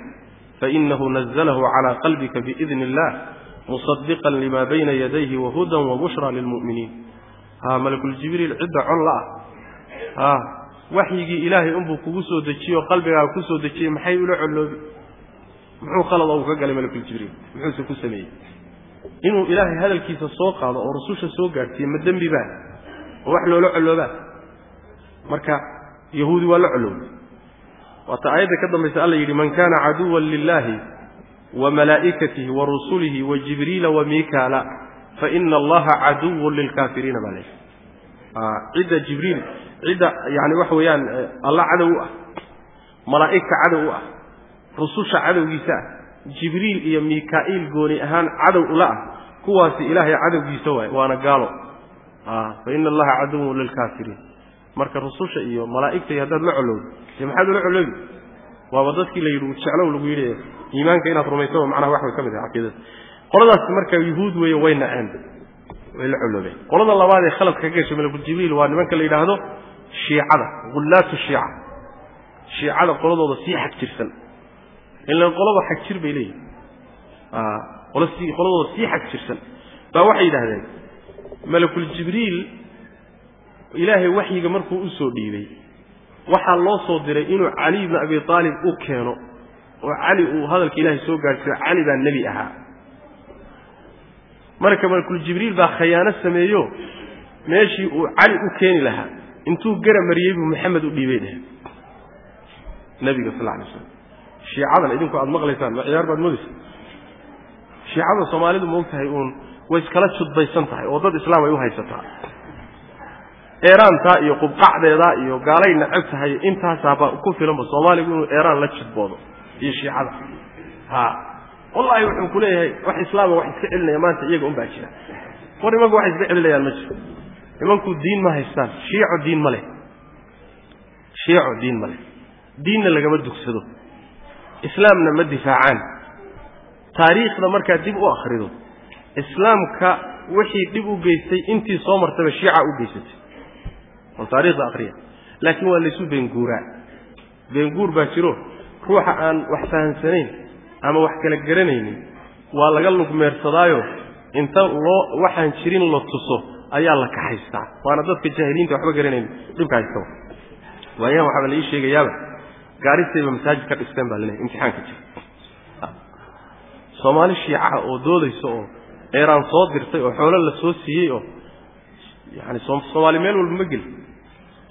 fainahu nazalahu calaa qalbika biidni illah musadiqan lima bayna yadayhi wahudan wabushra lilmu'miniin ha malakuljibriil cidda col la ah. Ha waxyigii ilaahay unbuu kugu soo dejiyo qalbigaaga ku soo dejiyey maxay ula coloobi muxuu khalad uu ka galay malakuljibriil muxuuse ku sameeyey inuu ilaahay hadalkiisa soo qaado oo rususha soo gaadhsiiye ma dembi baa? Oo wax loola coloobaa? Marka yahuudi waa la colowday waata aayadda ka dambaysa alla yidhi man kana caduwan lilahi wa malaa'ikatihi wa rusulihi wa jibriila wa mikaala faina allaha caduwun lilkaafiriina baa leeyahy cidda jibriil cidda yani waxa weeyaan alla cadow u ah malaa'igta cadow u ah rususha cadowgiisa ah jibriil iyo mikaa'iil gooni ahaan cadow ula ah. Kuwaasi ilaahay cadowgiisa waay waana gaalo. Faina allaha caduwun lilkaafiriin. Marka rususha iyo malaa'igta haddaad la colowdo dee maxaad ula coloobi waaba dadkii la yidhi jeclow lagu yidhi iimaanka inaad rumayso macnaha wax way ka mid ah caqiidada. Qoladaasi marka yuhuud weeye way naceen. Way la coloobeen qolada labaad ee khaladka ka gashay malakuljibriil waa nimanka la yidhaahdo shiicada hullaatu shiica. Shiicada qoladooda sii xag jirsan ilan qolaba xag bay leeyihiin sii qoladooda sii xag jirsan baa waxay yidhahdeen malakuljibriil ilaahay waxyiga markuu u soo dhiibay waxaa loo soo diray inuu cali ibni abi aalib u keeno oo cali uu hadalka ilaahay soo gaadhsiiyo cali baa nebi ahaa. Marka malakuljibriil baa khayaano sameeyo meeshii uu cali u keeni lahaa intuu gara mariyey buu maxamed u dhiibay dheh. Nebiga sal alay slam shiicadan idinku aada maqlaysaan ma ciyaar baad moodaysa shiicada soomaalidu ma og tahay uun way iskala judbaysan tahay oo dad islaam ay u haysataa. Eeraantaa iyo qubqacdeedaa iyo gaalay necab tahay intaasaaba ku filanba soomaaligu inuu eeraan la jidboodo iyo shiicada. Ha. Wallahi wuxuu ku leeyahay wax islaama wax iska celinaya maanta iyaga un baa jira. War nimanku wax iska celinayaan ma jiro nimanku diin ma haystaan. Shiico diin ma leh. Shiico diin ma leh. Diinna lagama dugsado islaamna ma difaacaan. Taariikhda markaad dib u akhrido. Islaamka wixii dhib u geystay intii soo martaba shiica u geysatay. Bal taarikhda akhriya. Laakiin waa laysu beenguuraa. Beenguur baa jiro. Ruuxa aan wax fahamsanayn ama wax kala garanaynin waa laga lugmeersadaayo. Inta loo waxaan jirin la tuso ayaa la kaxaystaa. Waana dadka jaahiliinta waxba garanayn dhibka haysta waayahan waxaaba la ii sheegayaaba gaaristayba masaajid ka dhisteen baa laleehay imtixaanka jira. Soomaali shiicaha oo doodaysa oo eeraan soo dirtay oo xoolo la soo siiyey oo yani soomaali meel walba ma gelin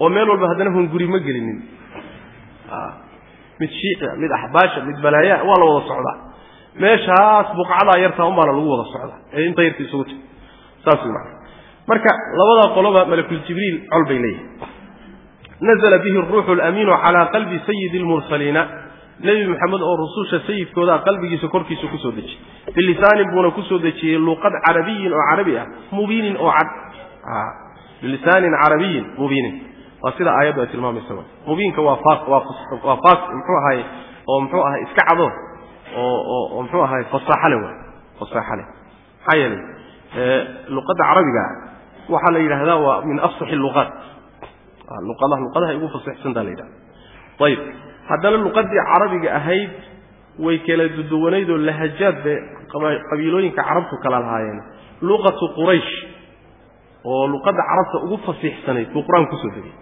oo meel walba haddana hunguri ma gelinin. Mid shiicia mid axbaasha mid balaayaa waa la wada socdaa. Meeshaas buqcadaa yartaa unbaana lagu wada socdaa ee inta yarta isugu tiri saas marka labadaa qoloba malakuljibriil col bay leeyihiin nazla bihi aruuxu alamiinu calaa qalbi sayidi lmursaliina nebi maxamed oo rususha sayidkoodaa qalbigiisa korkiisa ku soo dejiyey bilisaanin buuna ku soo dejiyey luuqad carabiyin oo carabi ah mubiinin oo cad. Bilisaanin carabiyin mubiinin. Waa sida aayaddu ay tilmaamaysa mubiinka waa waa fas muxuu ahay oo muxuu ahay iska cado oo oo muxuu ahay fasaaxale wa fasaaxale maxaa yeelay luqadda carabiga waxaa la yidhahdaa waa min afsaxi luqaat luqadaha luqadaha ugu fasixsantaa la yidhahda. Ayib haddana luqadii carabiga ahayd way kala duduwanayd oo lahajaad bay qabiilooyinka carabtu kala lahaayeen. Luqatu quraysh oo luqadda carabta ugu fasiixsanayd buu qur'aanku ku soo degay.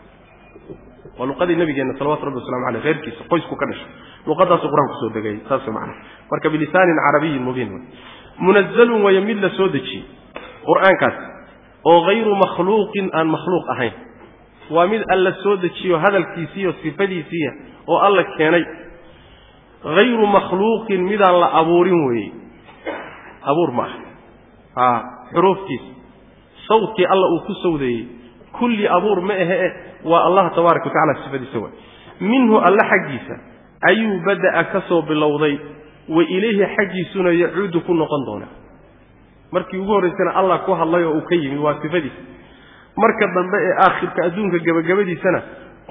Waa luqadii nabigeenna salawatu rabbi waslamu aleyh reerkiisa qoysku ka dhashay. Luqadaasuu qur'aanku ku soo degay saas macana marka bilisaanin carabiyin mubiin munazalun waya mid la soo dejiyey qur'aankaas oo hayru makhluuqin aan makhluuq ahayn waa mid alla soo dejiyo hadalkiisiiyo sifadiisiiya oo alla keenay. Hayru makhluuqin midaan la abuurin weeye. Abuur ma aha. Xuruuftiisa. Sawdkii alla uu ku sawdeeyey. Kulli abuur ma ahe e waa allah tabaaraka watacala sifadiisa waay minhu alla xaggiisa ayuu bada'a ka soo bilowday. Wa ilayhi xaggiisuna yacuudu ku noqon doonaa. Markii ugu horraysana allah ku hadlay oo uu ka yimi waa sifadiisa marka dambe ee aakhirka adduunka gebagabadiisana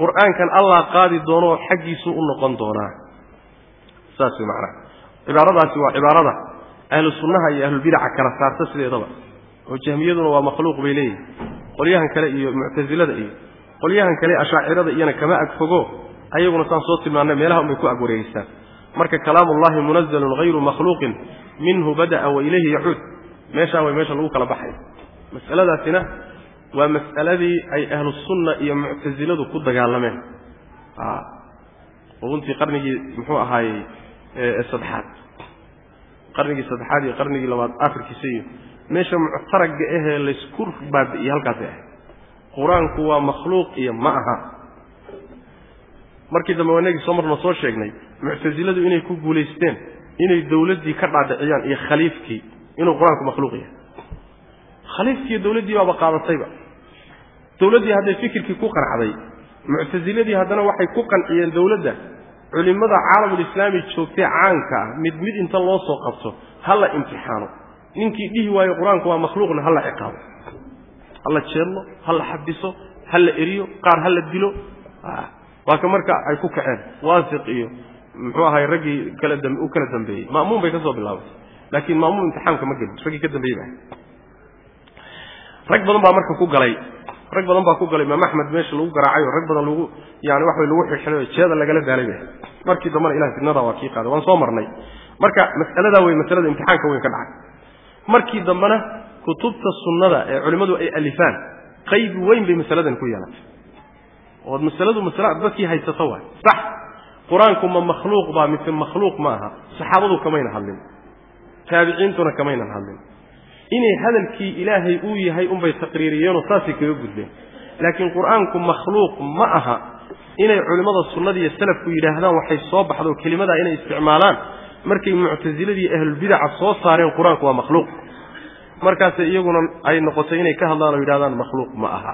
qur'aankan allah qaadi doono oo xaggiisuu u noqon doonaa saas way macnaha. Cibaaradaasi waa cibaarada ahlu sunnaha iyo ahlulbidaca kala saarta sideedaba oo jahmiyaduna waa makhluuq bay leeyihiin qolyahan kale iyo muctasilada iyo qolyahan kale ashaacirada iyana kama agfogo ayaguna saan soo tilmaannay meelaha unbay ku agwareegeystaan marka kalaamullahi munazalun hayru makhluuqin minhu bada'a wa ilayhi yacuud meeshaa way meesha lagu kala baxay. Mas'aladaasina waa mas'aladii ay ahlu sunna iyo muctasiladu ku dagaalameen. Runtii qarnigii muxuu ahaayey saddexaad qarnigii saddexaad iyo qarnigii labaad akhirkiisa iyo meesha muctaraga ahee laysku baabi'iyey halkaasay ahayd qur'aanku waa makhluuq iyo ma aha. Markii dambe wanagii soo marna soo sheegnay muctasiladu inay ku guulaysteen inay dawladdii ka dhaadhiciyaan iyo khaliifkii inuu qur'aanku makhluuq yahay. Khaliifkiiyo dawladdii baaba qaadatayba dawladdii hadday fikirkii ku qancday muctasiladii haddana waxay ku qanciyeen dawladda culimmada caalamulislaami joogtay caanka ah mid mid inta loo soo qabto ha la imtixaano. Ninkii dhihi waayo qur'aanku waa makhluuqna ha la ciqaabo. Ha la jeedlo ha la xabiso ha la eriyo qaar ha la dilo waa ka marka ay ku kaceen waasiq iyo muxuu ahay raggii kala u kala dambeeyey. Ma'muun bay ka soo bilaabatay laakiin ma'muun imtixaamka ma gelin raggii ka dambeeyey ba rag badan baa marka ku galay rag badan baa ku galay. Imaam axmed meesha lagu garaacayo rag badan lagu yani wax way lagu xirxiray oo jeeda lagala daalay ba markii dambana ilahay fidnada waa kii qaaday. Waan soo marnay. Marka mas'aladaa wey masalada imtixaanka weyn ka dhacay. Markii dambena kutubta sunnada ee culimmadu ay alifaan qayb weyn bay masaladan ku yeelatay. Ood masaladu masala dadkii haysato waay. Sax. Qur'aanku ma makhluuq baa mise makhluuq ma aha. Saxaabadu kamayna hadlin. Taabiciintuna kamaynan hadlin inay hadalkii ilaahay uu yahay unbay taqriiriyeenoo saasay kaga gudbeen. Laakiin qur'aanku makhluuq ma aha inay culimmada sunnada iyo salafku yidhaahdaan waxay soo baxdo kelimadaa inay isticmaalaan markay muctasiladii ahlulbidaca soo saareen qur'aanku waa makhluuq. Markaasay iyaguna ay noqotay inay ka hadlaan oo yidhahdaan makhluuq ma aha.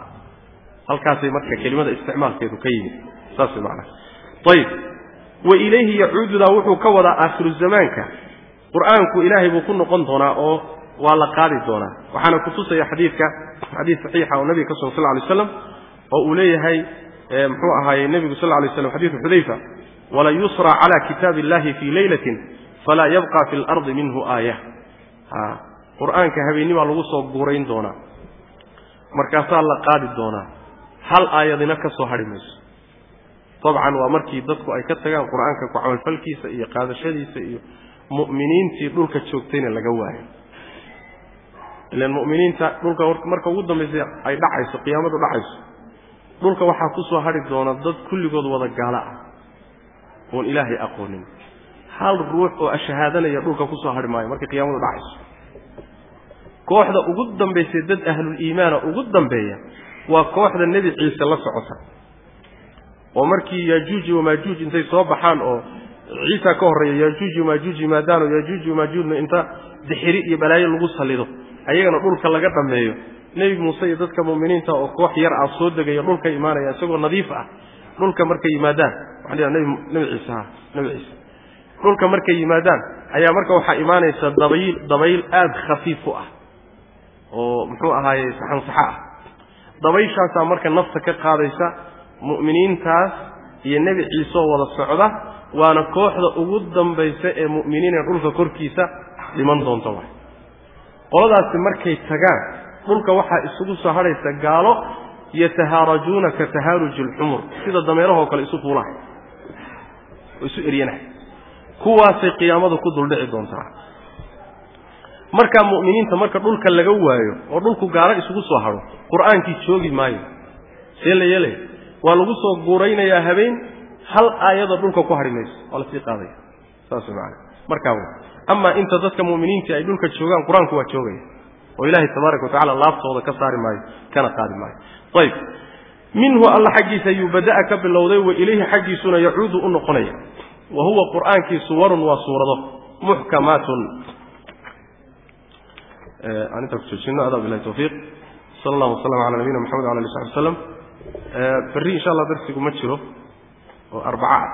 Halkaasay marka kelimada isticmaalkeedu ka yimid. Saas way ayib wa ilayhi yacuududaa wuxuu ka wadaa aakhiru zamaanka. Qur'aanku ilaahay buu ku noqon doonaa oo waa la qaadi doonaa. Waxaana kutusaya xadiidka xadiid saxiixa oo nabiga ka sugan sal lay slam oo uu leeyahay muxuu ahaaye nebigu sal lay slam xadiidu xudayfa wala yusra cala kitaabi illahi fii leylatin falaa yabqa fi lardi minhu aaya qur'aanka habeenimaa lagu soo guurayn doonaa. Markaasaa la qaadi doonaa. Hal aayadina ka soo hadhi mayso. Dabcan waa markii dadku ay ka tagaan qur'aanka ku camalfalkiisa iyo qaadashadiisa iyo mu'miniintii dhulka joogtayna laga waayo ilan mu'miniinta dhulka marka ugu dambaysa ay dhacayso qiyaamadu dhacayso. Dhulka waxaa ku soo hadhi doona dad kulligood wada gaalo ah. Oon ilaahay aqoonin. Hal ruux oo ashahaadanaya dhulka ku soo hadhi maayo markay qiyaamadu dhacayso. Kooxda ugu dambaysay dad ahlul iimaana ugu dambeeya waa kooxda nebi ciise la socota. Oo markii yaajuuji wamaajuuj intay soo baxaan oo ciisa ka horreeya yaajuuj wamaajuuj yimaadaan oo yaajuuj wamaajuujna inta dixiri iyo balaayo lagu sallido ayagana dhulka laga dhammeeyo. Nebi muuse iyo dadka mu'miniinta oo koox yar ah soo degaya dhulka imaanaya isagoo nadiif ah. Dhulka markay yimaadaan waxaa la nebi nebi ciise ha nebi ciise. Dhulka markay yimaadaan ayaa marka waxaa imaanaysa dabayl dabayl aada khafiif u ah. Oo muxuu ahaaye saxansaxo ah. Dabayshaasaa marka nafta ka qaadaysa mu'miniintaas iyo nebi ciise oo wada socda waana kooxda ugu dambaysa ee mu'miniin ee dhulka korkiisa dhiman doonta qoladaasi markay tagaan dhulka waxaa isugu soo hadhaysa gaalo yatahaarajuuna ka tahaaruji alxumur sida dameerahoo kale isu fuulahay oo isu eryanahay kuwaasay qiyaamadu ku duldhici doontaa. Markaa mu'miniinta marka dhulka laga waayo oo dhulku gaalo isugu soo hadho qur'aankii joogi maayo. See la yeelaya waa lagu soo guuraynayaa habeen hal aayadoo dhulka ku hadhi mayso. Waa la sii qaadaya. Saas maana markaa amaa inta dadka mu'miniintii ay dhulka joogaan qur'aanku waa joogaya oo ilaahay tabaaraka watacala laaftooda ka saari maayo kana qaadi maayo. Ayb minhu alla xaggiisa ayuu bada'a ka bilowday wa ilayhi xaggiisuna yacuudu u noqonaya. Wa huwa qur'aankii suwarun waa suurado muxkamaatun aan intaa kujoojino adaa bilahi tawfiiq. Sala allahu wasalam cala nabiyina maxamed wala ali saxbi wasalam berri insha allah darsigu ma jiro oo arbaca ah